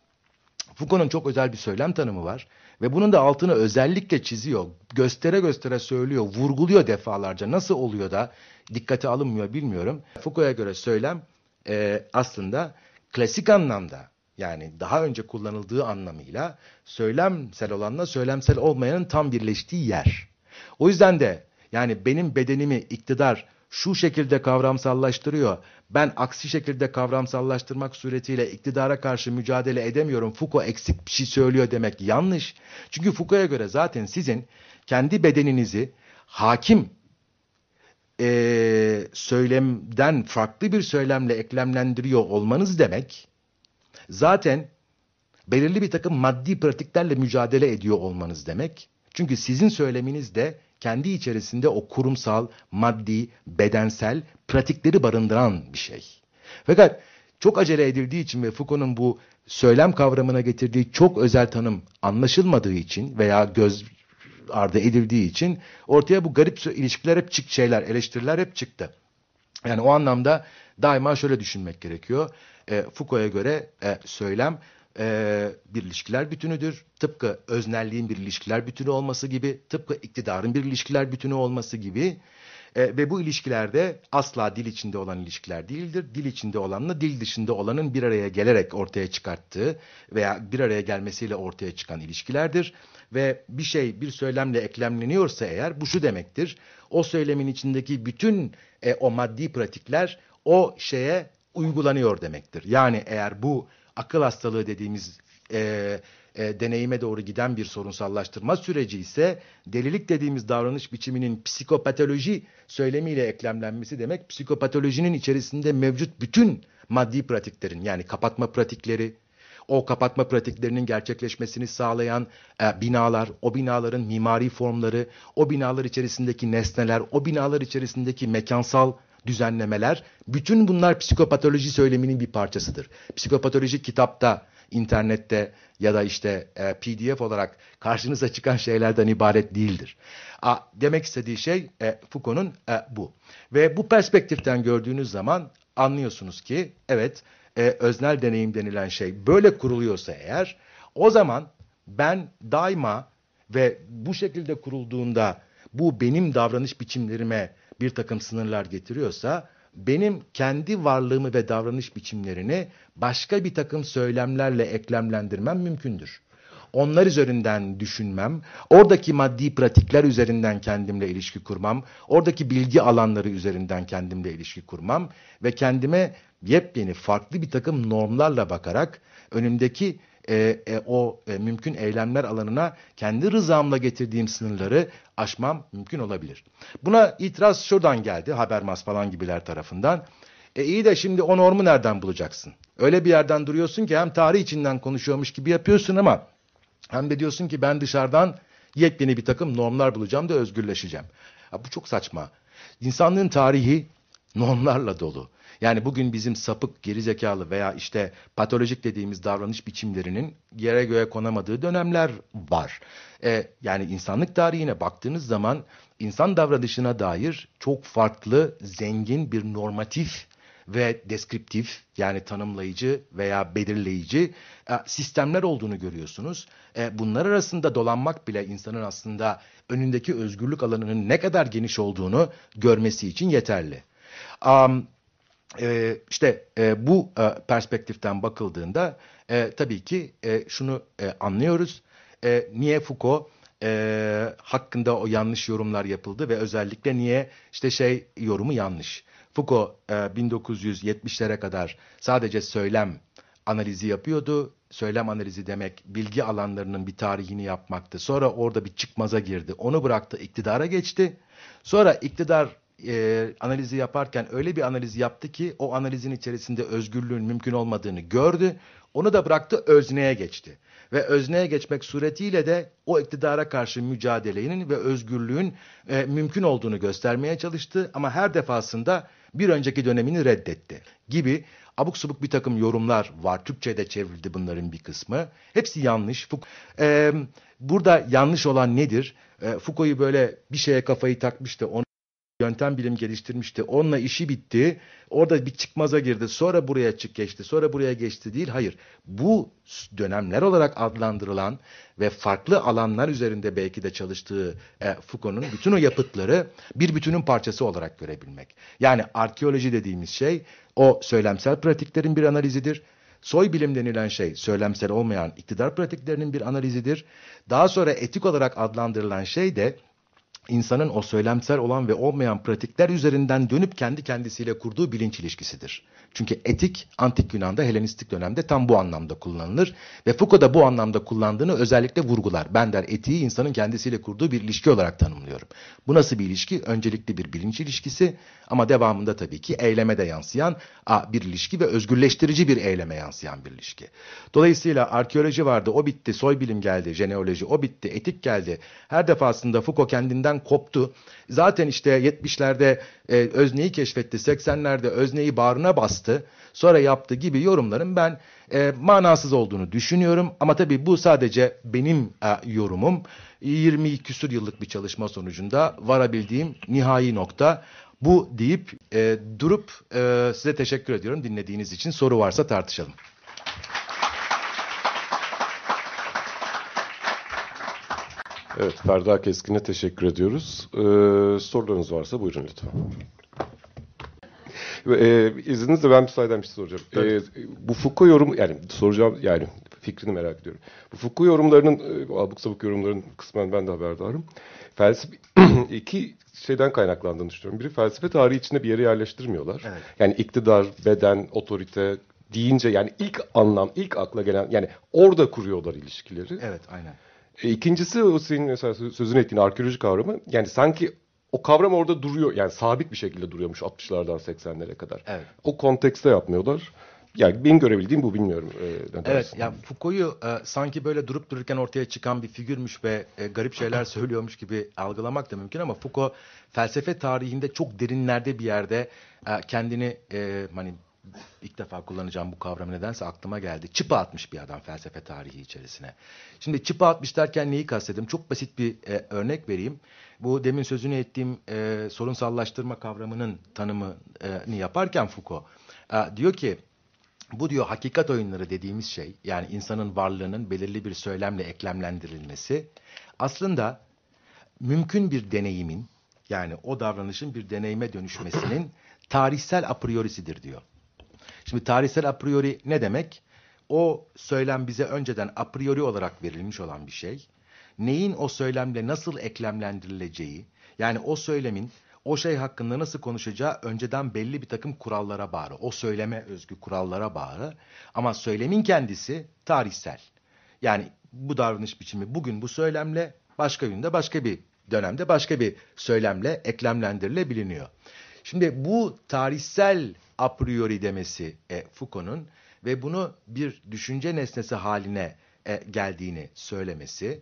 Foucault'un çok özel bir söylem tanımı var ve bunun da altını özellikle çiziyor, göstere göstere söylüyor, vurguluyor defalarca. Nasıl oluyor da dikkate alınmıyor bilmiyorum. Foucault'a göre söylem e, aslında klasik anlamda yani daha önce kullanıldığı anlamıyla söylemsel olanla söylemsel olmayanın tam birleştiği yer. O yüzden de yani benim bedenimi iktidar şu şekilde kavramsallaştırıyor. Ben aksi şekilde kavramsallaştırmak suretiyle iktidara karşı mücadele edemiyorum. Foucault eksik bir şey söylüyor demek yanlış. Çünkü Foucault'a göre zaten sizin kendi bedeninizi hakim e, söylemden farklı bir söylemle eklemlendiriyor olmanız demek zaten belirli bir takım maddi pratiklerle mücadele ediyor olmanız demek. Çünkü sizin söyleminiz de kendi içerisinde o kurumsal, maddi, bedensel pratikleri barındıran bir şey. Fakat çok acele edildiği için ve Foucault'un bu söylem kavramına getirdiği çok özel tanım anlaşılmadığı için veya göz ardı edildiği için ortaya bu garip ilişkiler hep çık şeyler, eleştiriler hep çıktı. Yani o anlamda daima şöyle düşünmek gerekiyor. E, Foucault'a göre e, söylem e, bir ilişkiler bütünüdür. Tıpkı öznelliğin bir ilişkiler bütünü olması gibi, tıpkı iktidarın bir ilişkiler bütünü olması gibi e, ve bu ilişkilerde asla dil içinde olan ilişkiler değildir. Dil içinde olanla dil dışında olanın bir araya gelerek ortaya çıkarttığı veya bir araya gelmesiyle ortaya çıkan ilişkilerdir. Ve bir şey bir söylemle eklemleniyorsa eğer bu şu demektir. O söylemin içindeki bütün e, o maddi pratikler o şeye uygulanıyor demektir. Yani eğer bu akıl hastalığı dediğimiz e, e, deneyime doğru giden bir sorunsallaştırma süreci ise delilik dediğimiz davranış biçiminin psikopatoloji söylemiyle eklemlenmesi demek psikopatolojinin içerisinde mevcut bütün maddi pratiklerin yani kapatma pratikleri, o kapatma pratiklerinin gerçekleşmesini sağlayan e, binalar, o binaların mimari formları, o binalar içerisindeki nesneler, o binalar içerisindeki mekansal düzenlemeler, bütün bunlar psikopatoloji söyleminin bir parçasıdır. Psikopatoloji kitapta, internette ya da işte e, PDF olarak karşınıza çıkan şeylerden ibaret değildir. A, demek istediği şey e, Foucault'un e, bu. Ve bu perspektiften gördüğünüz zaman anlıyorsunuz ki evet e, öznel deneyim denilen şey böyle kuruluyorsa eğer o zaman ben daima ve bu şekilde kurulduğunda bu benim davranış biçimlerime bir takım sınırlar getiriyorsa benim kendi varlığımı ve davranış biçimlerini başka bir takım söylemlerle eklemlendirmem mümkündür. Onlar üzerinden düşünmem, oradaki maddi pratikler üzerinden kendimle ilişki kurmam, oradaki bilgi alanları üzerinden kendimle ilişki kurmam ve kendime yepyeni farklı bir takım normlarla bakarak önümdeki e, e, o e, mümkün eylemler alanına kendi rızamla getirdiğim sınırları aşmam mümkün olabilir. Buna itiraz şuradan geldi Habermas falan gibiler tarafından. E iyi de şimdi o normu nereden bulacaksın? Öyle bir yerden duruyorsun ki hem tarih içinden konuşuyormuş gibi yapıyorsun ama hem de diyorsun ki ben dışarıdan yepyeni bir takım normlar bulacağım da özgürleşeceğim. Ya bu çok saçma. İnsanlığın tarihi normlarla dolu. Yani bugün bizim sapık, gerizekalı veya işte patolojik dediğimiz davranış biçimlerinin yere göğe konamadığı dönemler var. Ee, yani insanlık tarihine baktığınız zaman insan davranışına dair çok farklı, zengin bir normatif ve deskriptif yani tanımlayıcı veya belirleyici e, sistemler olduğunu görüyorsunuz. E, bunlar arasında dolanmak bile insanın aslında önündeki özgürlük alanının ne kadar geniş olduğunu görmesi için yeterli. E, işte bu e, perspektiften bakıldığında e, tabii ki e, şunu anlıyoruz. Niye Foucault hakkında o yanlış yorumlar yapıldı ve özellikle niye işte şey yorumu yanlış. Foucault e, 1970'lere kadar sadece söylem analizi yapıyordu. Söylem analizi demek bilgi alanlarının bir tarihini yapmaktı. Sonra orada bir çıkmaza girdi. Onu bıraktı, iktidara geçti. Sonra iktidar e, analizi yaparken öyle bir analiz yaptı ki o analizin içerisinde özgürlüğün mümkün olmadığını gördü. Onu da bıraktı özneye geçti. Ve özneye geçmek suretiyle de o iktidara karşı mücadelenin ve özgürlüğün e, mümkün olduğunu göstermeye çalıştı. Ama her defasında bir önceki dönemini reddetti gibi abuk subuk bir takım yorumlar var. Türkçe'de çevrildi bunların bir kısmı. Hepsi yanlış. Ee, burada yanlış olan nedir? Ee, Foucault'u böyle bir şeye kafayı takmıştı. Onu yöntem bilim geliştirmişti. Onunla işi bitti. Orada bir çıkmaza girdi. Sonra buraya çık geçti. Sonra buraya geçti değil. Hayır. Bu dönemler olarak adlandırılan ve farklı alanlar üzerinde belki de çalıştığı e, Foucault'un bütün o yapıtları bir bütünün parçası olarak görebilmek. Yani arkeoloji dediğimiz şey o söylemsel pratiklerin bir analizidir. Soy bilim denilen şey söylemsel olmayan iktidar pratiklerinin bir analizidir. Daha sonra etik olarak adlandırılan şey de insanın o söylemsel olan ve olmayan pratikler üzerinden dönüp kendi kendisiyle kurduğu bilinç ilişkisidir. Çünkü etik antik Yunan'da Helenistik dönemde tam bu anlamda kullanılır ve Foucault da bu anlamda kullandığını özellikle vurgular. Ben der etiği insanın kendisiyle kurduğu bir ilişki olarak tanımlıyorum. Bu nasıl bir ilişki? Öncelikli bir bilinç ilişkisi ama devamında tabii ki eyleme de yansıyan bir ilişki ve özgürleştirici bir eyleme yansıyan bir ilişki. Dolayısıyla arkeoloji vardı, o bitti, soy bilim geldi, jeneoloji o bitti, etik geldi. Her defasında Foucault kendinden koptu. Zaten işte 70'lerde e, özneyi keşfetti, 80'lerde özneyi bağrına bastı, sonra yaptı gibi yorumların ben e, manasız olduğunu düşünüyorum. Ama tabii bu sadece benim e, yorumum. 20 küsur yıllık bir çalışma sonucunda varabildiğim nihai nokta bu deyip e, durup e, size teşekkür ediyorum dinlediğiniz için. Soru varsa tartışalım. Evet, Ferda Keskin'e teşekkür ediyoruz. Ee, sorularınız varsa buyurun lütfen. Ee, izninizle ben müsaaden bir şey soracağım. Ee, bu Foucault yorum, yani soracağım, yani fikrini merak ediyorum. Bu Foucault yorumlarının, e, abuk sabuk yorumların kısmen ben de haberdarım. Felsefe, [CLEARS THROAT] iki şeyden kaynaklandığını düşünüyorum. Biri felsefe tarihi içinde bir yere yerleştirmiyorlar. Evet. Yani iktidar, beden, otorite deyince yani ilk anlam, ilk akla gelen yani orada kuruyorlar ilişkileri. Evet, aynen. E, ikincisi o senin mesela sözünü ettiğin arkeoloji kavramı. Yani sanki o kavram orada duruyor. Yani sabit bir şekilde duruyormuş 60'lardan 80'lere kadar. Evet. O kontekste yapmıyorlar. yani benim görebildiğim bu bilmiyorum. E, evet dersin? ya Foucault'u e, sanki böyle durup dururken ortaya çıkan bir figürmüş ve e, garip şeyler [LAUGHS] söylüyormuş gibi algılamak da mümkün ama Foucault felsefe tarihinde çok derinlerde bir yerde e, kendini e, hani ilk defa kullanacağım bu kavramı nedense aklıma geldi. Çıpa atmış bir adam felsefe tarihi içerisine. Şimdi çıpa atmış derken neyi kastediyorum? Çok basit bir e, örnek vereyim. Bu demin sözünü ettiğim e, sorunsallaştırma kavramının tanımını yaparken Foucault e, diyor ki bu diyor hakikat oyunları dediğimiz şey yani insanın varlığının belirli bir söylemle eklemlendirilmesi aslında mümkün bir deneyimin yani o davranışın bir deneyime dönüşmesinin tarihsel a priorisidir diyor. Şimdi tarihsel a priori ne demek? O söylem bize önceden a priori olarak verilmiş olan bir şey. Neyin o söylemle nasıl eklemlendirileceği, yani o söylemin o şey hakkında nasıl konuşacağı önceden belli bir takım kurallara bağlı. O söyleme özgü kurallara bağlı. Ama söylemin kendisi tarihsel. Yani bu davranış biçimi bugün bu söylemle başka günde başka bir dönemde başka bir söylemle eklemlendirilebiliniyor. Şimdi bu tarihsel a priori demesi e, Foucault'un ve bunu bir düşünce nesnesi haline e, geldiğini söylemesi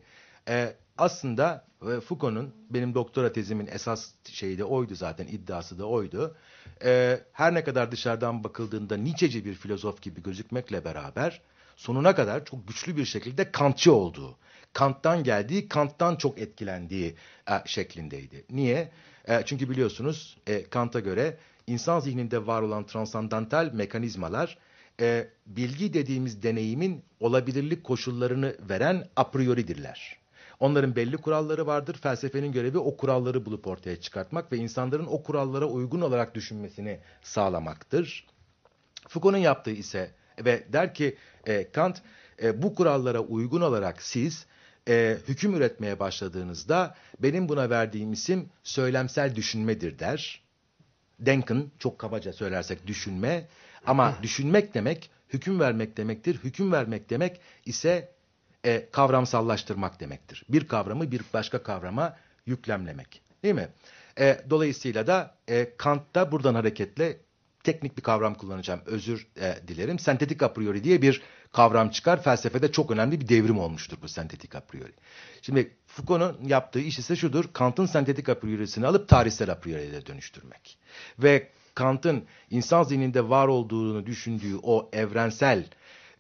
e, aslında e, Foucault'un benim doktora tezimin esas şeyi de oydu zaten iddiası da oydu. E, her ne kadar dışarıdan bakıldığında Nietzsche'ci bir filozof gibi gözükmekle beraber sonuna kadar çok güçlü bir şekilde Kantçı olduğu, Kant'tan geldiği, Kant'tan çok etkilendiği e, şeklindeydi. Niye? E, çünkü biliyorsunuz e, Kant'a göre insan zihninde var olan transandantal mekanizmalar e, bilgi dediğimiz deneyimin olabilirlik koşullarını veren a prioridirler. Onların belli kuralları vardır. Felsefenin görevi o kuralları bulup ortaya çıkartmak ve insanların o kurallara uygun olarak düşünmesini sağlamaktır. Foucault'un yaptığı ise ve der ki e, Kant e, bu kurallara uygun olarak siz e, hüküm üretmeye başladığınızda benim buna verdiğim isim söylemsel düşünmedir der. Denken çok kabaca söylersek düşünme ama düşünmek demek hüküm vermek demektir. Hüküm vermek demek ise e, kavramsallaştırmak demektir. Bir kavramı bir başka kavrama yüklemlemek. Değil mi? E, dolayısıyla da e, Kant'ta buradan hareketle teknik bir kavram kullanacağım. Özür e, dilerim. Sentetik a priori diye bir kavram çıkar. Felsefede çok önemli bir devrim olmuştur bu sentetik a priori. Şimdi Foucault'un yaptığı iş ise şudur. Kant'ın sentetik a priorisini alıp tarihsel a priori'ye dönüştürmek. Ve Kant'ın insan zihninde var olduğunu düşündüğü o evrensel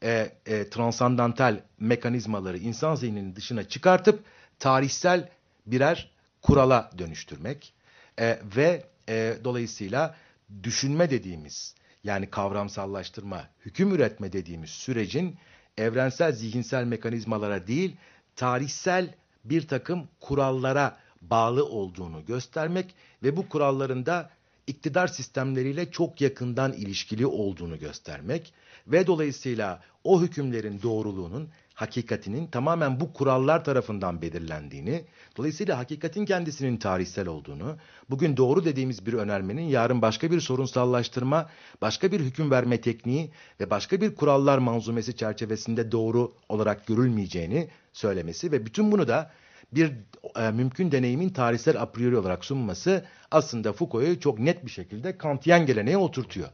e, e, transandantal mekanizmaları insan zihninin dışına çıkartıp tarihsel birer kurala dönüştürmek e, ve e, dolayısıyla düşünme dediğimiz yani kavramsallaştırma, hüküm üretme dediğimiz sürecin evrensel zihinsel mekanizmalara değil tarihsel bir takım kurallara bağlı olduğunu göstermek ve bu kuralların da iktidar sistemleriyle çok yakından ilişkili olduğunu göstermek ve dolayısıyla o hükümlerin doğruluğunun, hakikatinin tamamen bu kurallar tarafından belirlendiğini, dolayısıyla hakikatin kendisinin tarihsel olduğunu, bugün doğru dediğimiz bir önermenin yarın başka bir sorunsallaştırma, başka bir hüküm verme tekniği ve başka bir kurallar manzumesi çerçevesinde doğru olarak görülmeyeceğini söylemesi ve bütün bunu da bir e, mümkün deneyimin tarihsel a priori olarak sunması aslında Foucault'u çok net bir şekilde Kantiyen geleneğe oturtuyor.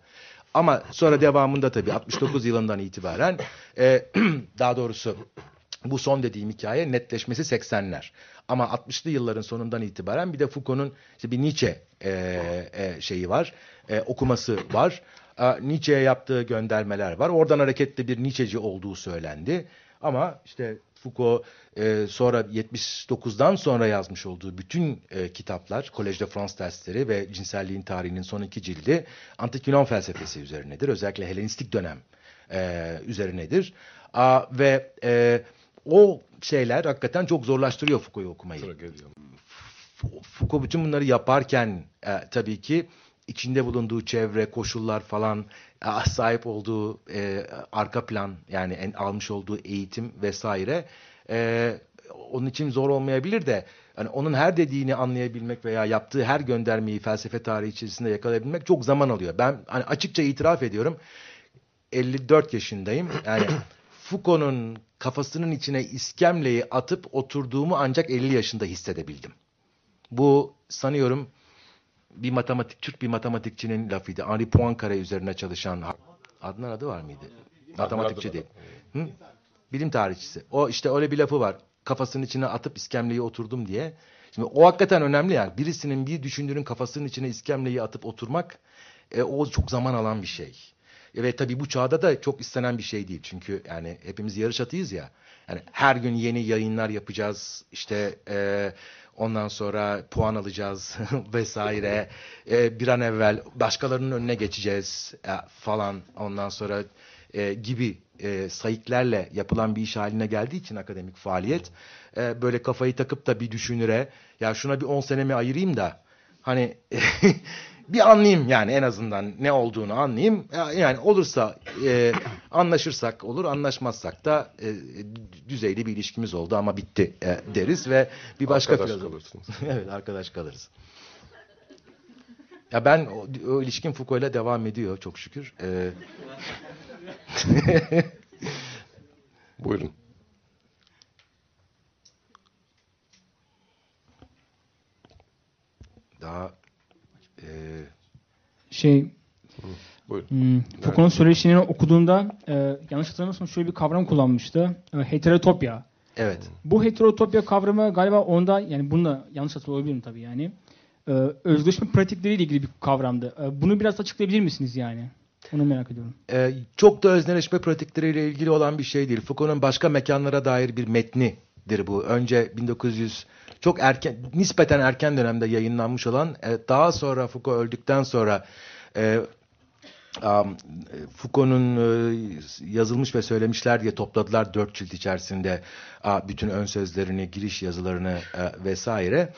Ama sonra devamında tabii 69 yılından itibaren e, [CLEARS THROAT] daha doğrusu bu son dediğim hikaye netleşmesi 80'ler. Ama 60'lı yılların sonundan itibaren bir de Foucault'un işte bir Nietzsche e, e, şeyi var, e, okuması var. E, Nietzsche'ye yaptığı göndermeler var. Oradan hareketli bir Nietzsche'ci olduğu söylendi. Ama işte Foucault e, sonra 79'dan sonra yazmış olduğu bütün e, kitaplar, Collège de France dersleri ve cinselliğin tarihinin son iki cildi antik Yunan felsefesi üzerinedir. Özellikle Helenistik dönem e, üzerinedir. A, ve e, o şeyler hakikaten çok zorlaştırıyor Foucault'u okumayı. Foucault bütün bunları yaparken e, tabii ki içinde bulunduğu çevre, koşullar falan, e, sahip olduğu e, arka plan yani en, almış olduğu eğitim vesaire e, onun için zor olmayabilir de yani onun her dediğini anlayabilmek veya yaptığı her göndermeyi felsefe tarihi içerisinde yakalayabilmek çok zaman alıyor. Ben hani açıkça itiraf ediyorum 54 yaşındayım. Yani [CLEARS THROAT] Foucault'un kafasının içine iskemleyi atıp oturduğumu ancak 50 yaşında hissedebildim. Bu sanıyorum bir matematik, Türk bir matematikçinin lafıydı. Henri Poincaré üzerine çalışan Adnan adı var mıydı? Matematikçi değil. Hı? Bilim tarihçisi. O işte öyle bir lafı var. Kafasının içine atıp iskemleye oturdum diye. Şimdi o hakikaten önemli yani. Birisinin bir düşündüğünün kafasının içine iskemleyi atıp oturmak e, o çok zaman alan bir şey. E, ve tabii bu çağda da çok istenen bir şey değil. Çünkü yani hepimiz yarış atıyız ya. Yani her gün yeni yayınlar yapacağız. İşte e, ondan sonra puan alacağız [LAUGHS] vesaire. E, bir an evvel başkalarının önüne geçeceğiz e, falan. Ondan sonra e, gibi e, sayıklarla yapılan bir iş haline geldiği için akademik faaliyet e, böyle kafayı takıp da bir düşünüre ya şuna bir 10 senemi ayırayım da hani [LAUGHS] bir anlayayım yani en azından ne olduğunu anlayayım. Yani olursa e, anlaşırsak olur, anlaşmazsak da e, düzeyli bir ilişkimiz oldu ama bitti e, deriz ve bir başka Arkadaş filozof- kalırsınız. [LAUGHS] evet arkadaş kalırız. Ya ben o, o ilişkin Foucault'la devam ediyor çok şükür. E, [LAUGHS] Buyurun. daha e, Şey, Buyurun. hmm, Foucault'un söyleşilerini okuduğunda e, yanlış hatırlamıyorsam şöyle bir kavram kullanmıştı. E, heterotopya. evet. Bu heterotopya kavramı galiba onda yani bununla yanlış hatırlıyor olabilirim tabii yani. E, özdeşme pratikleriyle ilgili bir kavramdı. E, bunu biraz açıklayabilir misiniz yani? Onu merak ediyorum. e, çok da özneleşme pratikleriyle ilgili olan bir şey değil. Foucault'un başka mekanlara dair bir metnidir bu. Önce 1900 çok erken, nispeten erken dönemde yayınlanmış olan, e, daha sonra Foucault öldükten sonra e, um, Foucault'un e, yazılmış ve söylemişler diye topladılar dört cilt içerisinde a, bütün ön sözlerini, giriş yazılarını e, vesaire.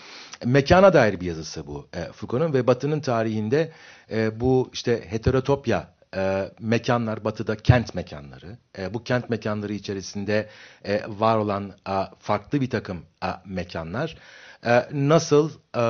Mekana dair bir yazısı bu e, Foucault'un ve Batı'nın tarihinde e, bu işte heterotopya e, mekanlar batıda kent mekanları. E, bu kent mekanları içerisinde e, var olan e, farklı bir takım e, mekanlar e, nasıl e,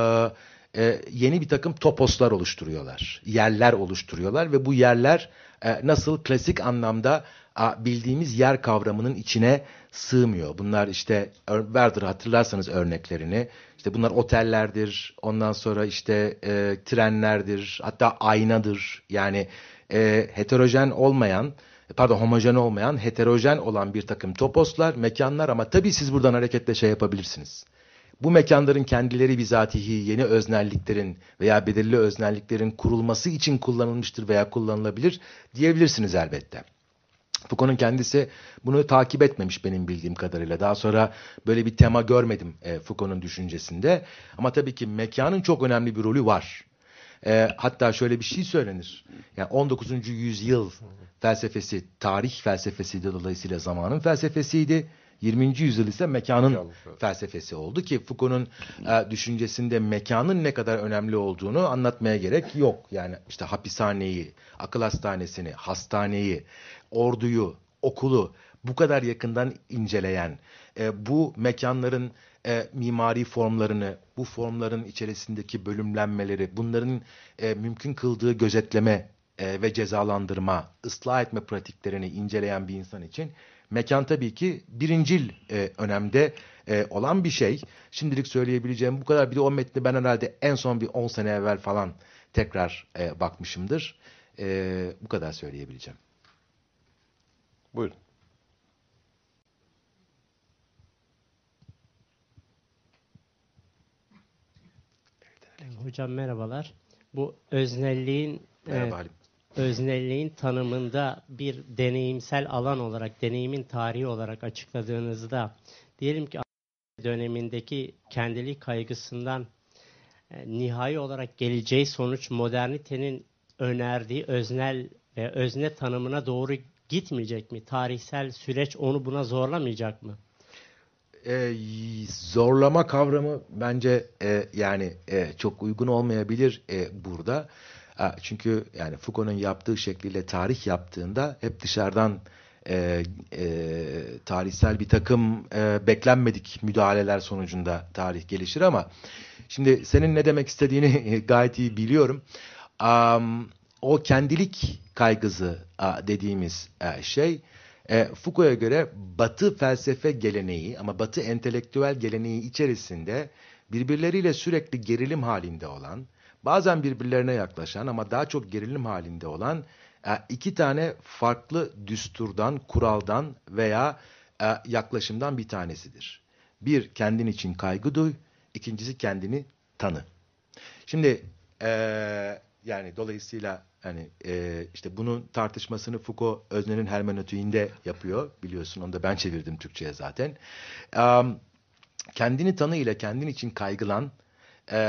e, yeni bir takım toposlar oluşturuyorlar. Yerler oluşturuyorlar ve bu yerler e, nasıl klasik anlamda a, bildiğimiz yer kavramının içine sığmıyor. Bunlar işte vardır hatırlarsanız örneklerini. İşte bunlar otellerdir. Ondan sonra işte e, trenlerdir. Hatta aynadır. Yani e, heterojen olmayan pardon homojen olmayan heterojen olan bir takım toposlar, mekanlar ama tabii siz buradan hareketle şey yapabilirsiniz. Bu mekanların kendileri bizatihi yeni öznelliklerin veya belirli öznelliklerin kurulması için kullanılmıştır veya kullanılabilir diyebilirsiniz elbette. Foucault'un kendisi bunu takip etmemiş benim bildiğim kadarıyla. Daha sonra böyle bir tema görmedim e, Foucault'un düşüncesinde. Ama tabii ki mekanın çok önemli bir rolü var. E, hatta şöyle bir şey söylenir. Yani 19. yüzyıl felsefesi tarih felsefesiydi dolayısıyla zamanın felsefesiydi. 20. yüzyıl ise mekanın felsefesi oldu ki Foucault'un e, düşüncesinde mekanın ne kadar önemli olduğunu anlatmaya gerek yok. Yani işte hapishaneyi, akıl hastanesini, hastaneyi, orduyu, okulu bu kadar yakından inceleyen, e, bu mekanların e, mimari formlarını, bu formların içerisindeki bölümlenmeleri, bunların e, mümkün kıldığı gözetleme e, ve cezalandırma, ıslah etme pratiklerini inceleyen bir insan için mekan tabii ki birincil e, önemde e, olan bir şey. Şimdilik söyleyebileceğim bu kadar. Bir de o metni ben herhalde en son bir 10 sene evvel falan tekrar e, bakmışımdır. E, bu kadar söyleyebileceğim. Buyurun. Hocam merhabalar. Bu öznelliğin Merhaba Halim. öznelliğin tanımında bir deneyimsel alan olarak, deneyimin tarihi olarak açıkladığınızda diyelim ki dönemindeki kendilik kaygısından e, nihai olarak geleceği sonuç modernitenin önerdiği öznel ve özne tanımına doğru gitmeyecek mi? Tarihsel süreç onu buna zorlamayacak mı? E, zorlama kavramı bence e, yani e, çok uygun olmayabilir e, burada. E, çünkü yani Foucault'un yaptığı şekliyle tarih yaptığında hep dışarıdan e, e, tarihsel bir takım e, beklenmedik müdahaleler sonucunda tarih gelişir ama şimdi senin ne demek istediğini [LAUGHS] gayet iyi biliyorum. Am, o kendilik kaygısı a, dediğimiz e, şey e, Foucault'a göre Batı felsefe geleneği ama Batı entelektüel geleneği içerisinde birbirleriyle sürekli gerilim halinde olan, bazen birbirlerine yaklaşan ama daha çok gerilim halinde olan e, iki tane farklı düsturdan, kuraldan veya e, yaklaşımdan bir tanesidir. Bir, kendin için kaygı duy. ikincisi kendini tanı. Şimdi e, yani dolayısıyla hani e, işte bunun tartışmasını Foucault öznenin hermeneutiğinde yapıyor. Biliyorsun onu da ben çevirdim Türkçe'ye zaten. Um, kendini tanı ile kendin için kaygılan e,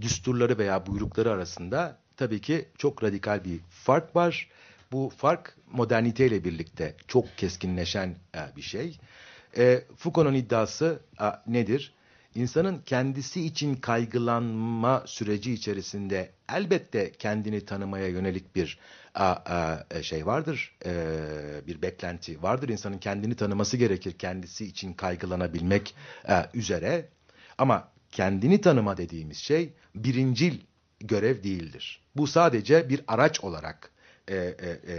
düsturları veya buyrukları arasında tabii ki çok radikal bir fark var. Bu fark moderniteyle birlikte çok keskinleşen e, bir şey. E, Foucault'un iddiası e, nedir? İnsanın kendisi için kaygılanma süreci içerisinde elbette kendini tanımaya yönelik bir a, a, şey vardır, e, bir beklenti vardır. İnsanın kendini tanıması gerekir kendisi için kaygılanabilmek e, üzere. Ama kendini tanıma dediğimiz şey birincil görev değildir. Bu sadece bir araç olarak e, e, e,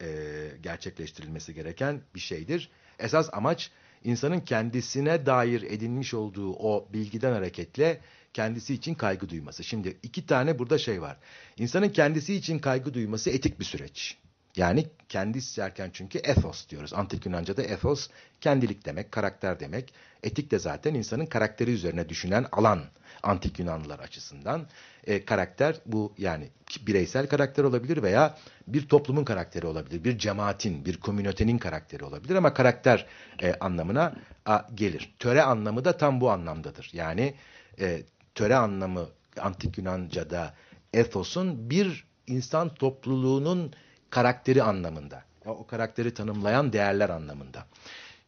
e, gerçekleştirilmesi gereken bir şeydir. Esas amaç insanın kendisine dair edinmiş olduğu o bilgiden hareketle kendisi için kaygı duyması. Şimdi iki tane burada şey var. İnsanın kendisi için kaygı duyması etik bir süreç. Yani kendisi derken çünkü ethos diyoruz. Antik Yunanca'da ethos kendilik demek, karakter demek. Etik de zaten insanın karakteri üzerine düşünen alan antik Yunanlılar açısından. E, karakter bu yani bireysel karakter olabilir veya bir toplumun karakteri olabilir. Bir cemaatin, bir komünotenin karakteri olabilir ama karakter e, anlamına a, gelir. Töre anlamı da tam bu anlamdadır. Yani e, töre anlamı antik Yunanca'da ethosun bir insan topluluğunun karakteri anlamında. O karakteri tanımlayan değerler anlamında.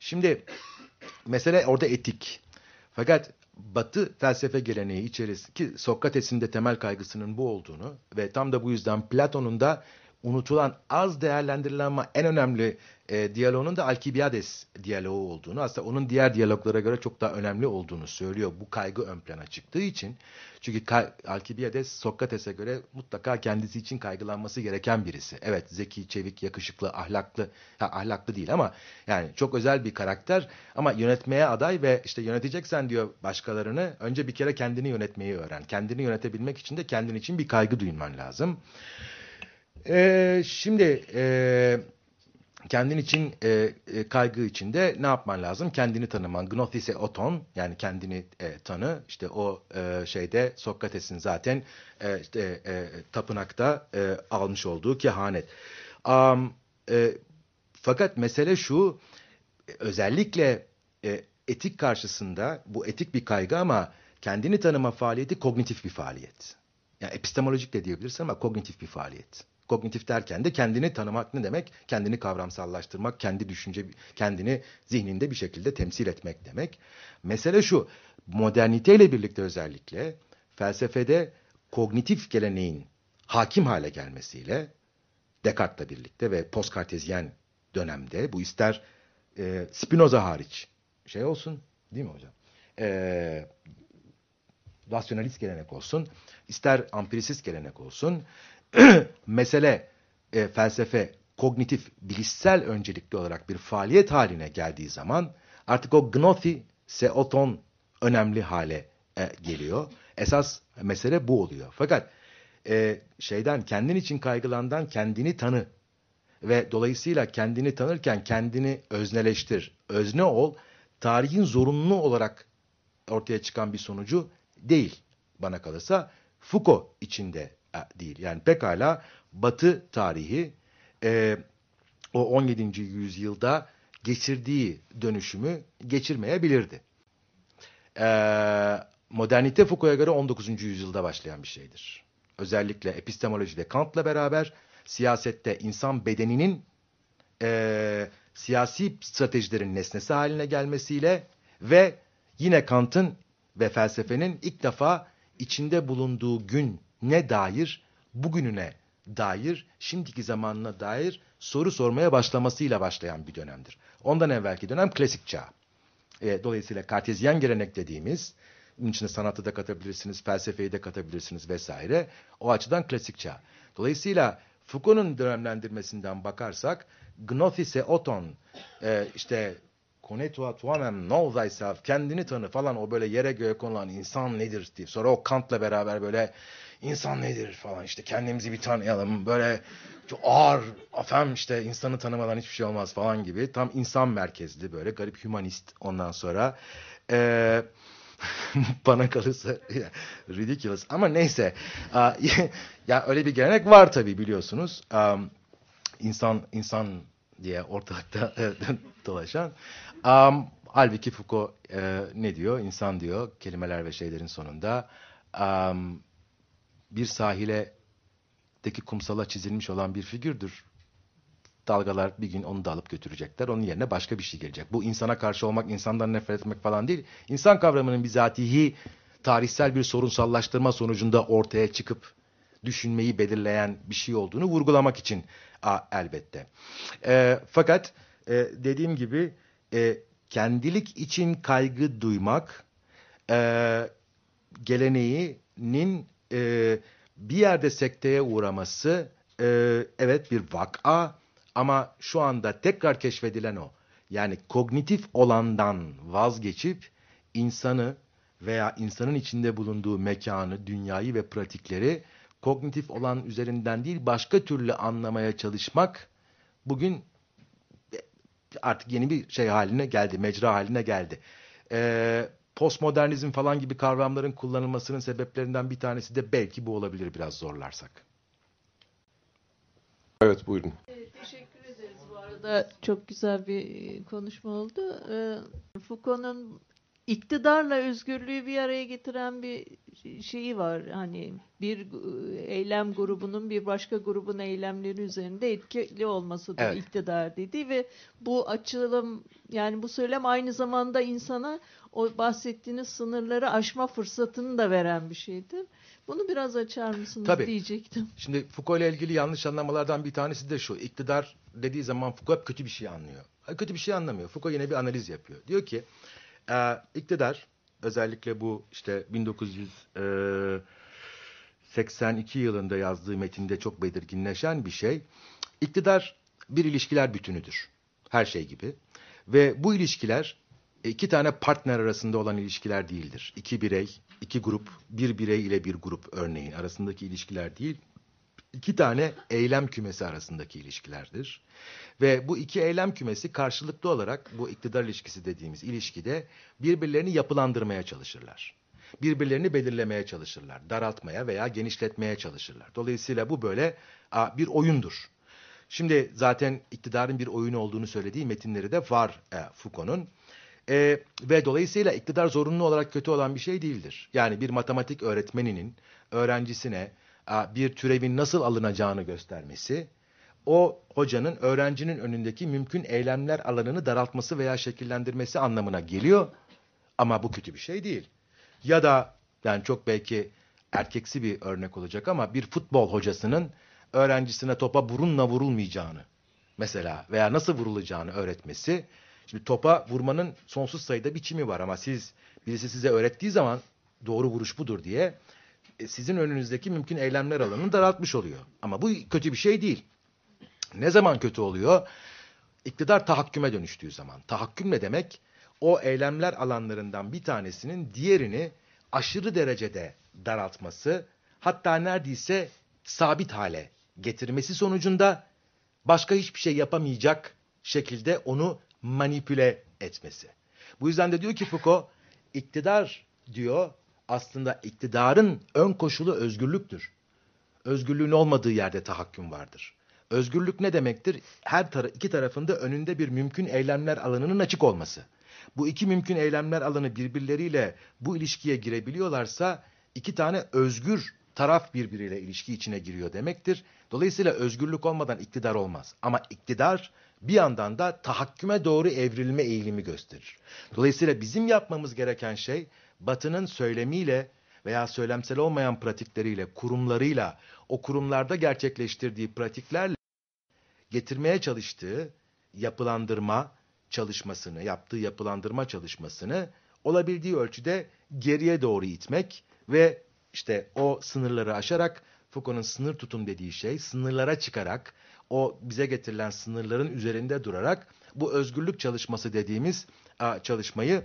Şimdi mesele orada etik. Fakat Batı felsefe geleneği içerisinde ki Sokrates'in de temel kaygısının bu olduğunu ve tam da bu yüzden Platon'un da unutulan, az değerlendirilen ama en önemli e, diyaloğunun da Alkibiades diyaloğu olduğunu, aslında onun diğer diyaloglara göre çok daha önemli olduğunu söylüyor. Bu kaygı ön plana çıktığı için. Çünkü Alkibiades Sokrates'e göre mutlaka kendisi için kaygılanması gereken birisi. Evet zeki, çevik, yakışıklı, ahlaklı, ha, ahlaklı değil ama yani çok özel bir karakter ama yönetmeye aday ve işte yöneteceksen diyor başkalarını önce bir kere kendini yönetmeyi öğren. Kendini yönetebilmek için de kendin için bir kaygı duyman lazım. Ee, şimdi e, kendin için e, e, kaygı içinde ne yapman lazım? Kendini tanıman. Gnothise oton yani kendini e, tanı. İşte o e, şeyde Sokrates'in zaten e, işte, e, tapınakta e, almış olduğu kehanet. Um, e, fakat mesele şu özellikle e, etik karşısında bu etik bir kaygı ama kendini tanıma faaliyeti kognitif bir faaliyet. Yani epistemolojik de diyebilirsin ama kognitif bir faaliyet. Kognitif derken de kendini tanımak ne demek? Kendini kavramsallaştırmak, kendi düşünce, kendini zihninde bir şekilde temsil etmek demek. Mesele şu, moderniteyle birlikte özellikle felsefede kognitif geleneğin hakim hale gelmesiyle Descartes'la birlikte ve postkartezyen dönemde bu ister e, Spinoza hariç şey olsun değil mi hocam? E, rasyonalist gelenek olsun, ister ampirisist gelenek olsun, [CLEARS THROAT] mesele e, felsefe kognitif, bilişsel öncelikli olarak bir faaliyet haline geldiği zaman artık o gnothi, seoton önemli hale e, geliyor. Esas mesele bu oluyor. Fakat e, şeyden kendin için kaygılandan kendini tanı ve dolayısıyla kendini tanırken kendini özneleştir. Özne ol, tarihin zorunlu olarak ortaya çıkan bir sonucu değil bana kalırsa. Foucault içinde değil. Yani pekala Batı tarihi e, o 17. yüzyılda geçirdiği dönüşümü geçirmeyebilirdi. E, modernite Foucault'a göre 19. yüzyılda başlayan bir şeydir. Özellikle epistemolojide Kant'la beraber siyasette insan bedeninin e, siyasi stratejilerin nesnesi haline gelmesiyle ve yine Kant'ın ve felsefenin ilk defa içinde bulunduğu gün ne dair, bugününe dair, şimdiki zamanına dair soru sormaya başlamasıyla başlayan bir dönemdir. Ondan evvelki dönem klasik çağ. E, dolayısıyla kartezyen gelenek dediğimiz, bunun içine sanatı da katabilirsiniz, felsefeyi de katabilirsiniz vesaire. O açıdan klasik çağ. Dolayısıyla Foucault'un dönemlendirmesinden bakarsak, Gnothise oton, e, işte Konetua tuamem know thyself, kendini tanı falan o böyle yere göğe konulan insan nedir diye. Sonra o Kant'la beraber böyle insan nedir falan işte kendimizi bir tanıyalım böyle çok ağır afem işte insanı tanımadan hiçbir şey olmaz falan gibi. Tam insan merkezli böyle garip humanist ondan sonra. E, [LAUGHS] bana kalırsa ridiculous. Ama neyse [LAUGHS] ya öyle bir gelenek var tabii biliyorsunuz. İnsan insan diye ortalıkta [LAUGHS] dolaşan. Um, halbuki Foucault e, ne diyor? İnsan diyor kelimeler ve şeylerin sonunda. Um, bir sahile deki kumsala çizilmiş olan bir figürdür dalgalar bir gün onu da alıp götürecekler. Onun yerine başka bir şey gelecek. Bu insana karşı olmak, insandan nefret etmek falan değil. İnsan kavramının bizatihi tarihsel bir sorunsallaştırma sonucunda ortaya çıkıp düşünmeyi belirleyen bir şey olduğunu vurgulamak için a, elbette. E, fakat e, dediğim gibi e, kendilik için kaygı duymak e, geleneğinin e, bir yerde sekteye uğraması e, evet bir vaka ama şu anda tekrar keşfedilen o. Yani kognitif olandan vazgeçip insanı veya insanın içinde bulunduğu mekanı, dünyayı ve pratikleri kognitif olan üzerinden değil başka türlü anlamaya çalışmak bugün artık yeni bir şey haline geldi, mecra haline geldi. Ee, postmodernizm falan gibi kavramların kullanılmasının sebeplerinden bir tanesi de belki bu olabilir biraz zorlarsak. Evet buyurun. Evet, teşekkür ederiz bu arada. Çok güzel bir konuşma oldu. Ee, Foucault'un iktidarla özgürlüğü bir araya getiren bir şeyi var. Hani bir eylem grubunun bir başka grubun eylemleri üzerinde etkili olması da evet. iktidar dedi ve bu açılım yani bu söylem aynı zamanda insana o bahsettiğiniz sınırları aşma fırsatını da veren bir şeydir. Bunu biraz açar mısınız Tabii. diyecektim. Şimdi Foucault ile ilgili yanlış anlamalardan bir tanesi de şu. İktidar dediği zaman Foucault kötü bir şey anlıyor. Kötü bir şey anlamıyor. Foucault yine bir analiz yapıyor. Diyor ki e, iktidar özellikle bu işte 1982 yılında yazdığı metinde çok belirginleşen bir şey. İktidar bir ilişkiler bütünüdür. Her şey gibi. Ve bu ilişkiler iki tane partner arasında olan ilişkiler değildir. İki birey, iki grup, bir birey ile bir grup örneğin arasındaki ilişkiler değil, iki tane eylem kümesi arasındaki ilişkilerdir. Ve bu iki eylem kümesi karşılıklı olarak bu iktidar ilişkisi dediğimiz ilişkide birbirlerini yapılandırmaya çalışırlar. Birbirlerini belirlemeye çalışırlar, daraltmaya veya genişletmeye çalışırlar. Dolayısıyla bu böyle bir oyundur. Şimdi zaten iktidarın bir oyunu olduğunu söylediği metinleri de var e, Foucault'un. E, ve dolayısıyla iktidar zorunlu olarak kötü olan bir şey değildir. Yani bir matematik öğretmeninin öğrencisine bir türevin nasıl alınacağını göstermesi, o hocanın öğrencinin önündeki mümkün eylemler alanını daraltması veya şekillendirmesi anlamına geliyor. Ama bu kötü bir şey değil. Ya da yani çok belki erkeksi bir örnek olacak ama bir futbol hocasının öğrencisine topa burunla vurulmayacağını mesela veya nasıl vurulacağını öğretmesi Şimdi topa vurmanın sonsuz sayıda biçimi var ama siz birisi size öğrettiği zaman doğru vuruş budur diye sizin önünüzdeki mümkün eylemler alanını daraltmış oluyor. Ama bu kötü bir şey değil. Ne zaman kötü oluyor? İktidar tahakküme dönüştüğü zaman. Tahakküm ne demek? O eylemler alanlarından bir tanesinin diğerini aşırı derecede daraltması, hatta neredeyse sabit hale getirmesi sonucunda başka hiçbir şey yapamayacak şekilde onu manipüle etmesi. Bu yüzden de diyor ki Foucault, iktidar diyor aslında iktidarın ön koşulu özgürlüktür. Özgürlüğün olmadığı yerde tahakküm vardır. Özgürlük ne demektir? Her tara iki tarafında önünde bir mümkün eylemler alanının açık olması. Bu iki mümkün eylemler alanı birbirleriyle bu ilişkiye girebiliyorlarsa iki tane özgür taraf birbiriyle ilişki içine giriyor demektir. Dolayısıyla özgürlük olmadan iktidar olmaz. Ama iktidar bir yandan da tahakküme doğru evrilme eğilimi gösterir. Dolayısıyla bizim yapmamız gereken şey Batı'nın söylemiyle veya söylemsel olmayan pratikleriyle, kurumlarıyla, o kurumlarda gerçekleştirdiği pratiklerle getirmeye çalıştığı yapılandırma çalışmasını, yaptığı yapılandırma çalışmasını olabildiği ölçüde geriye doğru itmek ve işte o sınırları aşarak Foucault'un sınır tutum dediği şey sınırlara çıkarak o bize getirilen sınırların üzerinde durarak bu özgürlük çalışması dediğimiz çalışmayı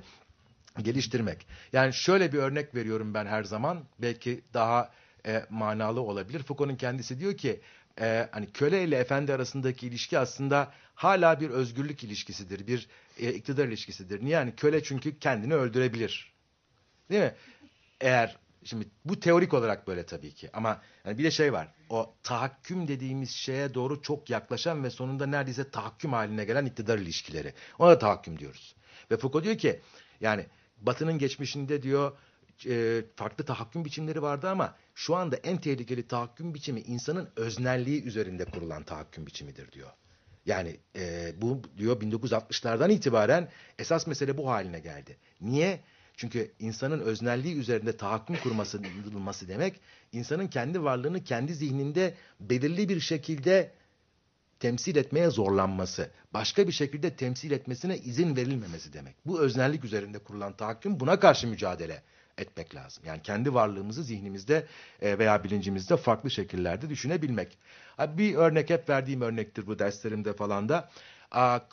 geliştirmek. Yani şöyle bir örnek veriyorum ben her zaman belki daha e, manalı olabilir. Foucault'un kendisi diyor ki e, hani köle ile efendi arasındaki ilişki aslında hala bir özgürlük ilişkisidir, bir e, iktidar ilişkisidir. Niye? Yani köle çünkü kendini öldürebilir. Değil mi? Eğer şimdi bu teorik olarak böyle tabii ki ama yani bir de şey var. O tahakküm dediğimiz şeye doğru çok yaklaşan ve sonunda neredeyse tahakküm haline gelen iktidar ilişkileri. Ona da tahakküm diyoruz. Ve Foucault diyor ki yani Batı'nın geçmişinde diyor e, farklı tahakküm biçimleri vardı ama şu anda en tehlikeli tahakküm biçimi insanın öznelliği üzerinde kurulan tahakküm biçimidir diyor. Yani e, bu diyor 1960'lardan itibaren esas mesele bu haline geldi. Niye? Çünkü insanın öznelliği üzerinde tahakküm kurması [LAUGHS] demek, insanın kendi varlığını kendi zihninde belirli bir şekilde temsil etmeye zorlanması, başka bir şekilde temsil etmesine izin verilmemesi demek. Bu öznellik üzerinde kurulan tahakküm buna karşı mücadele etmek lazım. Yani kendi varlığımızı zihnimizde e, veya bilincimizde farklı şekillerde düşünebilmek. Bir örnek hep verdiğim örnektir bu derslerimde falan da.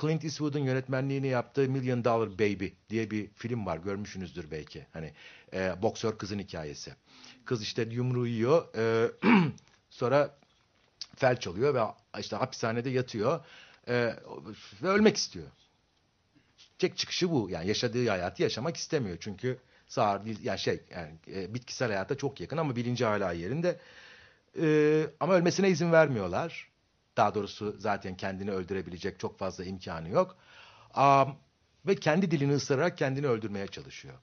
Clint Eastwood'un yönetmenliğini yaptığı Million Dollar Baby diye bir film var. Görmüşsünüzdür belki. Hani e, boksör kızın hikayesi. Kız işte yumruğu yiyor. E, [CLEARS THROAT] sonra felç oluyor ve işte hapishanede yatıyor. E, ve ölmek istiyor. Tek çıkışı bu. Yani yaşadığı hayatı yaşamak istemiyor. Çünkü sağır, yani şey yani e, bitkisel hayata çok yakın ama bilinci hala yerinde. E, ama ölmesine izin vermiyorlar. Daha doğrusu zaten kendini öldürebilecek çok fazla imkanı yok. Um, ve kendi dilini ısırarak kendini öldürmeye çalışıyor.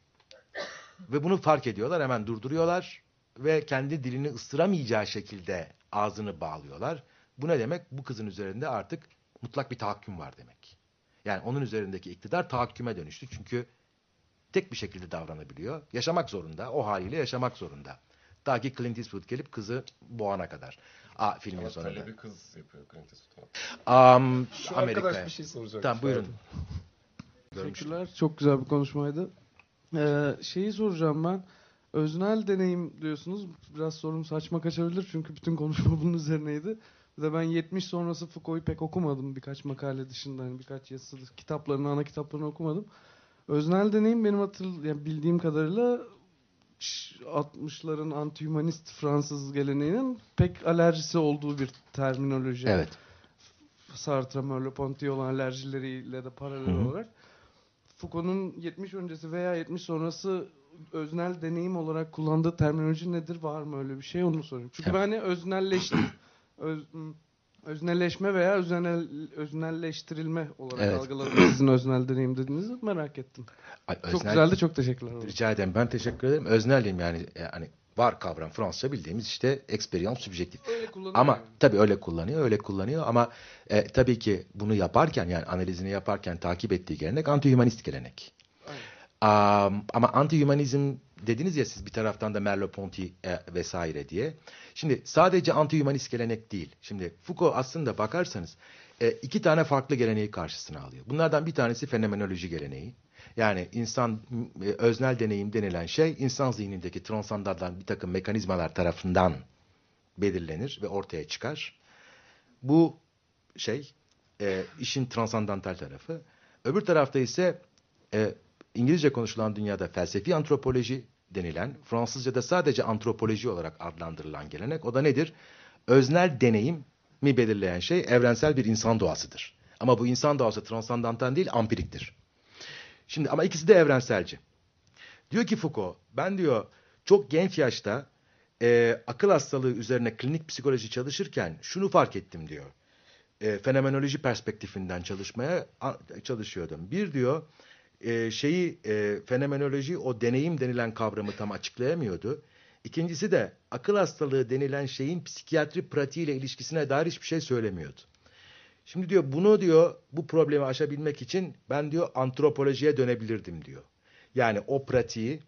Ve bunu fark ediyorlar, hemen durduruyorlar ve kendi dilini ısıramayacağı şekilde ağzını bağlıyorlar. Bu ne demek? Bu kızın üzerinde artık mutlak bir tahakküm var demek. Yani onun üzerindeki iktidar tahakküme dönüştü. Çünkü tek bir şekilde davranabiliyor. Yaşamak zorunda. O haliyle yaşamak zorunda. Ta ki Clint Eastwood gelip kızı boğana kadar. Aa, filmin Ama sonunda. bir kız yapıyor Clint Eastwood. Um, Şu Amerika'ya. arkadaş bir şey soracak. Tamam buyurun. [LAUGHS] Teşekkürler. Çok güzel bir konuşmaydı. Ee, şeyi soracağım ben. Öznel deneyim diyorsunuz. Biraz sorum saçma kaçabilir çünkü bütün konuşma bunun üzerineydi. Bir de ben 70 sonrası Foucault'u pek okumadım. Birkaç makale dışında hani birkaç yazısı kitaplarını, ana kitaplarını okumadım. Öznel deneyim benim hatırl yani bildiğim kadarıyla 60'ların anti-humanist Fransız geleneğinin pek alerjisi olduğu bir terminoloji. Evet. Sartre, Merleau-Ponty olan alerjileriyle de paralel Hı hı. olarak. Foucault'un 70 öncesi veya 70 sonrası öznel deneyim olarak kullandığı terminoloji nedir? Var mı öyle bir şey? Onu soruyorum. Çünkü Evet. ben hani öznelleştim. [CLEARS THROAT] Öz, öznelleşme veya öznel, öznelleştirilme olarak Evet. algıladım sizin [CLEARS THROAT] öznel deneyim dediğinizi merak ettim. Ay, Çok öznel- güzeldi. Çok teşekkürler. Rica ederim. Ben teşekkür ederim. Öznelliğim yani yani var kavram Fransızca bildiğimiz işte experience subjektif. Ama yani. tabii öyle kullanıyor, öyle kullanıyor ama e, tabii ki bunu yaparken yani analizini yaparken takip ettiği gelenek anti-humanist gelenek. Am, ama anti-humanizm dediniz ya siz bir taraftan da Merleau-Ponty e, vesaire diye. Şimdi sadece anti-humanist gelenek değil. Şimdi Foucault aslında bakarsanız e, iki tane farklı geleneği karşısına alıyor. Bunlardan bir tanesi fenomenoloji geleneği. Yani insan e, öznel deneyim denilen şey insan zihnindeki transandantal bir takım mekanizmalar tarafından belirlenir ve ortaya çıkar. Bu şey e, işin transandantal tarafı. Öbür tarafta ise e, İngilizce konuşulan dünyada felsefi antropoloji denilen, Fransızca'da sadece antropoloji olarak adlandırılan gelenek. O da nedir? Öznel deneyim mi belirleyen şey evrensel bir insan doğasıdır. Ama bu insan doğası transandantal değil, ampiriktir. Şimdi ama ikisi de evrenselci. Diyor ki Foucault, ben diyor çok genç yaşta e, akıl hastalığı üzerine klinik psikoloji çalışırken şunu fark ettim diyor. E, fenomenoloji perspektifinden çalışmaya çalışıyordum. Bir diyor e, şeyi e, fenomenoloji o deneyim denilen kavramı tam açıklayamıyordu. İkincisi de akıl hastalığı denilen şeyin psikiyatri pratiğiyle ilişkisine dair hiçbir şey söylemiyordu. Şimdi diyor bunu diyor bu problemi aşabilmek için ben diyor antropolojiye dönebilirdim diyor. Yani o pratiği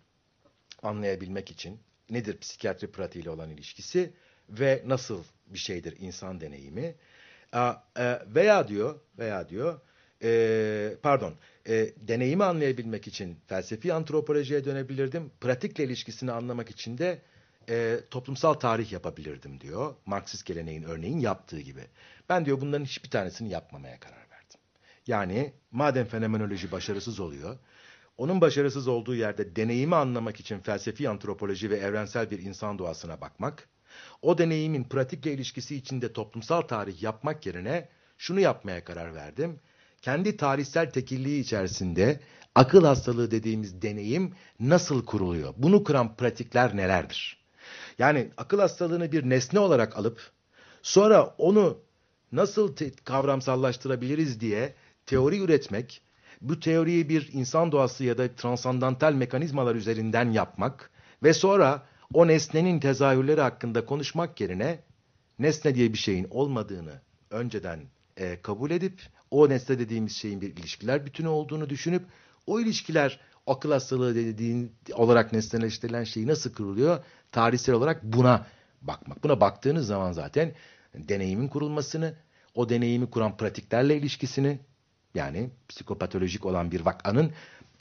anlayabilmek için nedir psikiyatri pratiğiyle olan ilişkisi ve nasıl bir şeydir insan deneyimi e, veya diyor veya diyor e, pardon e, deneyimi anlayabilmek için felsefi antropolojiye dönebilirdim. Pratikle ilişkisini anlamak için de e, toplumsal tarih yapabilirdim diyor. Marksist geleneğin örneğin yaptığı gibi. Ben diyor bunların hiçbir tanesini yapmamaya karar verdim. Yani madem fenomenoloji başarısız oluyor onun başarısız olduğu yerde deneyimi anlamak için felsefi antropoloji ve evrensel bir insan doğasına bakmak, o deneyimin pratikle ilişkisi içinde toplumsal tarih yapmak yerine şunu yapmaya karar verdim. Kendi tarihsel tekilliği içerisinde akıl hastalığı dediğimiz deneyim nasıl kuruluyor? Bunu kuran pratikler nelerdir? Yani akıl hastalığını bir nesne olarak alıp sonra onu nasıl kavramsallaştırabiliriz diye teori üretmek, bu teoriyi bir insan doğası ya da transandantal mekanizmalar üzerinden yapmak ve sonra o nesnenin tezahürleri hakkında konuşmak yerine nesne diye bir şeyin olmadığını önceden e, kabul edip o nesne dediğimiz şeyin bir ilişkiler bütünü olduğunu düşünüp o ilişkiler akıl hastalığı dediğin olarak nesneleştirilen şeyi nasıl kuruluyor? Tarihsel olarak buna bakmak. Buna baktığınız zaman zaten deneyimin kurulmasını, o deneyimi kuran pratiklerle ilişkisini yani psikopatolojik olan bir vakanın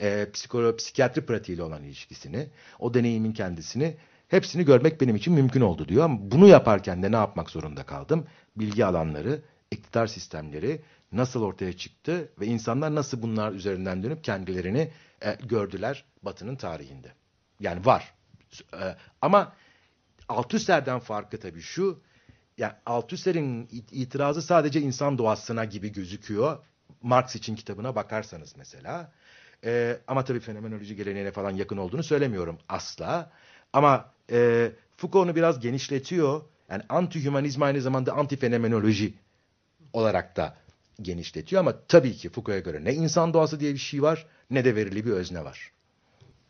e, psikolo psikiyatri pratiğiyle olan ilişkisini, o deneyimin kendisini hepsini görmek benim için mümkün oldu diyor. Ama bunu yaparken de ne yapmak zorunda kaldım? Bilgi alanları, iktidar sistemleri nasıl ortaya çıktı ve insanlar nasıl bunlar üzerinden dönüp kendilerini e, gördüler Batı'nın tarihinde. Yani var. E, ama Althusser'den farkı tabii şu, yani Althusser'in itirazı sadece insan doğasına gibi gözüküyor. Marx için kitabına bakarsanız mesela. E, ama tabii fenomenoloji geleneğine falan yakın olduğunu söylemiyorum asla. Ama e, Foucault onu biraz genişletiyor. Yani anti-hümanizm aynı zamanda anti-fenomenoloji olarak da genişletiyor. Ama tabii ki Foucault'a göre ne insan doğası diye bir şey var ne de verili bir özne var.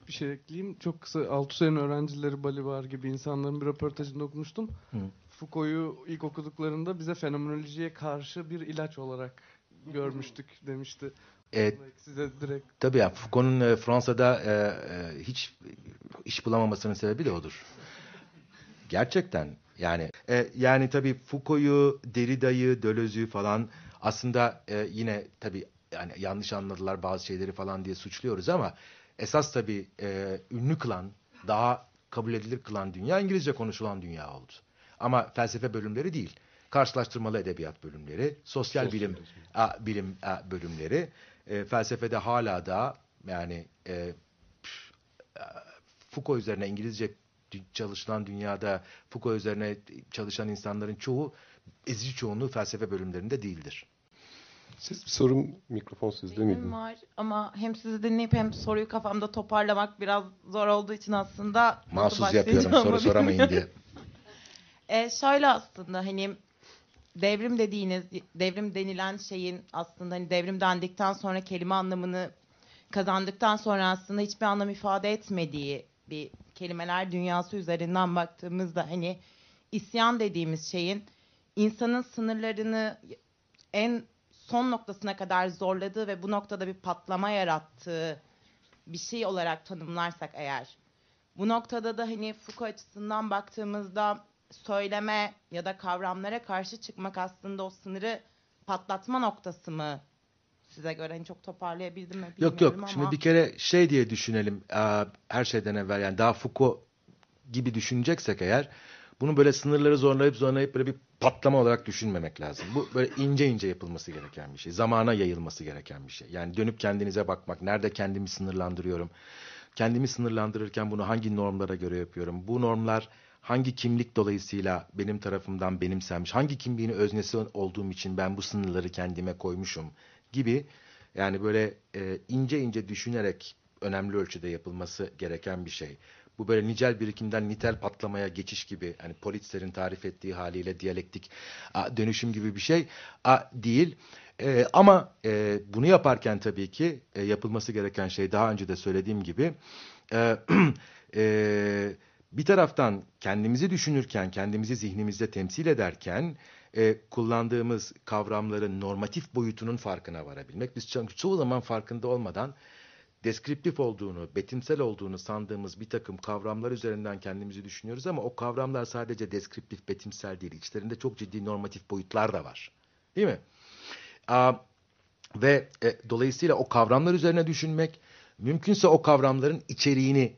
Bir şey ekleyeyim. Çok kısa Althusser'in öğrencileri Balibar gibi insanların bir röportajında okumuştum. Hı. Foucault'u ilk okuduklarında bize fenomenolojiye karşı bir ilaç olarak görmüştük demişti. Evet. Size direkt. Tabii ya Foucault'un e, Fransa'da e, e, hiç iş bulamamasının sebebi de odur. Gerçekten yani e, yani tabii Foucault'u, Derrida'yı, Deleuze'ü falan aslında e, yine tabii yani yanlış anladılar bazı şeyleri falan diye suçluyoruz ama esas tabii e, ünlü kılan, daha kabul edilir kılan dünya İngilizce konuşulan dünya oldu. Ama felsefe bölümleri değil. Karşılaştırmalı edebiyat bölümleri, sosyal, sosyal bilim a, bilim a, bölümleri. E, felsefede hala da yani e, Foucault üzerine İngilizce çalışılan dünyada Foucault üzerine çalışan insanların çoğu ezici çoğunluğu felsefe bölümlerinde değildir. Siz bir sorum mikrofon sizde miydi? Benim var ama hem sizi dinleyip hem soruyu kafamda toparlamak biraz zor olduğu için aslında mahsus yapıyorum soru soramayın diye. [LAUGHS] e, şöyle aslında hani devrim dediğiniz devrim denilen şeyin aslında hani devrim dendikten sonra kelime anlamını kazandıktan sonra aslında hiçbir anlam ifade etmediği bir kelimeler dünyası üzerinden baktığımızda hani isyan dediğimiz şeyin insanın sınırlarını en son noktasına kadar zorladığı ve bu noktada bir patlama yarattığı bir şey olarak tanımlarsak eğer bu noktada da hani Foucault açısından baktığımızda söyleme ya da kavramlara karşı çıkmak aslında o sınırı patlatma noktası mı size göre hani çok toparlayabildim mi bilmiyorum Yok yok ama. şimdi bir kere şey diye düşünelim her şeyden evvel yani daha Foucault gibi düşüneceksek eğer bunu böyle sınırları zorlayıp zorlayıp böyle bir patlama olarak düşünmemek lazım. Bu böyle ince ince yapılması gereken bir şey. Zamana yayılması gereken bir şey. Yani dönüp kendinize bakmak. Nerede kendimi sınırlandırıyorum? Kendimi sınırlandırırken bunu hangi normlara göre yapıyorum? Bu normlar hangi kimlik dolayısıyla benim tarafımdan benimsenmiş? Hangi kimliğin öznesi olduğum için ben bu sınırları kendime koymuşum gibi yani böyle e, ince ince düşünerek önemli ölçüde yapılması gereken bir şey. Bu böyle nicel birikimden nitel patlamaya geçiş gibi hani Politzer'in tarif ettiği haliyle diyalektik dönüşüm gibi bir şey a, değil. E, ama e, bunu yaparken tabii ki e, yapılması gereken şey daha önce de söylediğim gibi e, [CLEARS THROAT] e, bir taraftan kendimizi düşünürken, kendimizi zihnimizde temsil ederken e, kullandığımız kavramların normatif boyutunun farkına varabilmek. Biz çoğu zaman farkında olmadan deskriptif olduğunu, betimsel olduğunu sandığımız bir takım kavramlar üzerinden kendimizi düşünüyoruz ama o kavramlar sadece deskriptif, betimsel değil. İçlerinde çok ciddi normatif boyutlar da var. Değil mi? Aa, ve e, dolayısıyla o kavramlar üzerine düşünmek, mümkünse o kavramların içeriğini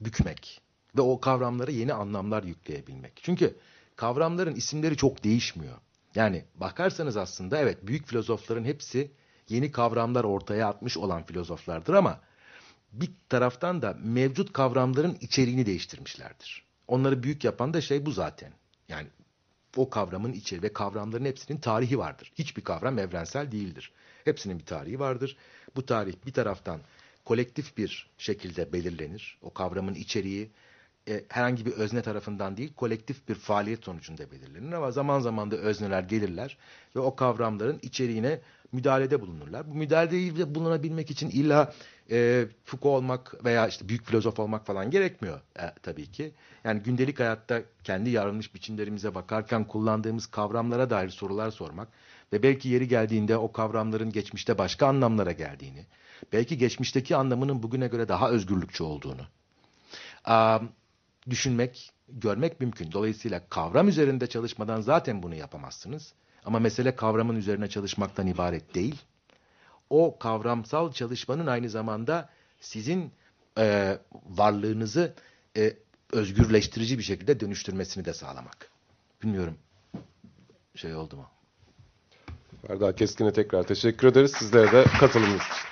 bükmek ve o kavramlara yeni anlamlar yükleyebilmek. Çünkü kavramların isimleri çok değişmiyor. Yani bakarsanız aslında evet büyük filozofların hepsi yeni kavramlar ortaya atmış olan filozoflardır ama bir taraftan da mevcut kavramların içeriğini değiştirmişlerdir. Onları büyük yapan da şey bu zaten. Yani o kavramın içeriği ve kavramların hepsinin tarihi vardır. Hiçbir kavram evrensel değildir. Hepsinin bir tarihi vardır. Bu tarih bir taraftan kolektif bir şekilde belirlenir. O kavramın içeriği e, herhangi bir özne tarafından değil, kolektif bir faaliyet sonucunda belirlenir. Ama zaman zaman da özneler gelirler ve o kavramların içeriğine müdahalede bulunurlar. Bu müdahalede bulunabilmek için illa e, Foucault olmak veya işte büyük filozof olmak falan gerekmiyor e, tabii ki. Yani gündelik hayatta kendi yaratılmış biçimlerimize bakarken kullandığımız kavramlara dair sorular sormak ve belki yeri geldiğinde o kavramların geçmişte başka anlamlara geldiğini, belki geçmişteki anlamının bugüne göre daha özgürlükçü olduğunu a, düşünmek, görmek mümkün. Dolayısıyla kavram üzerinde çalışmadan zaten bunu yapamazsınız. Ama mesele kavramın üzerine çalışmaktan ibaret değil. O kavramsal çalışmanın aynı zamanda sizin e, varlığınızı e, özgürleştirici bir şekilde dönüştürmesini de sağlamak. Bilmiyorum şey oldu mu? Ferda Keskin'e tekrar teşekkür ederiz. Sizlere de katılımınız için.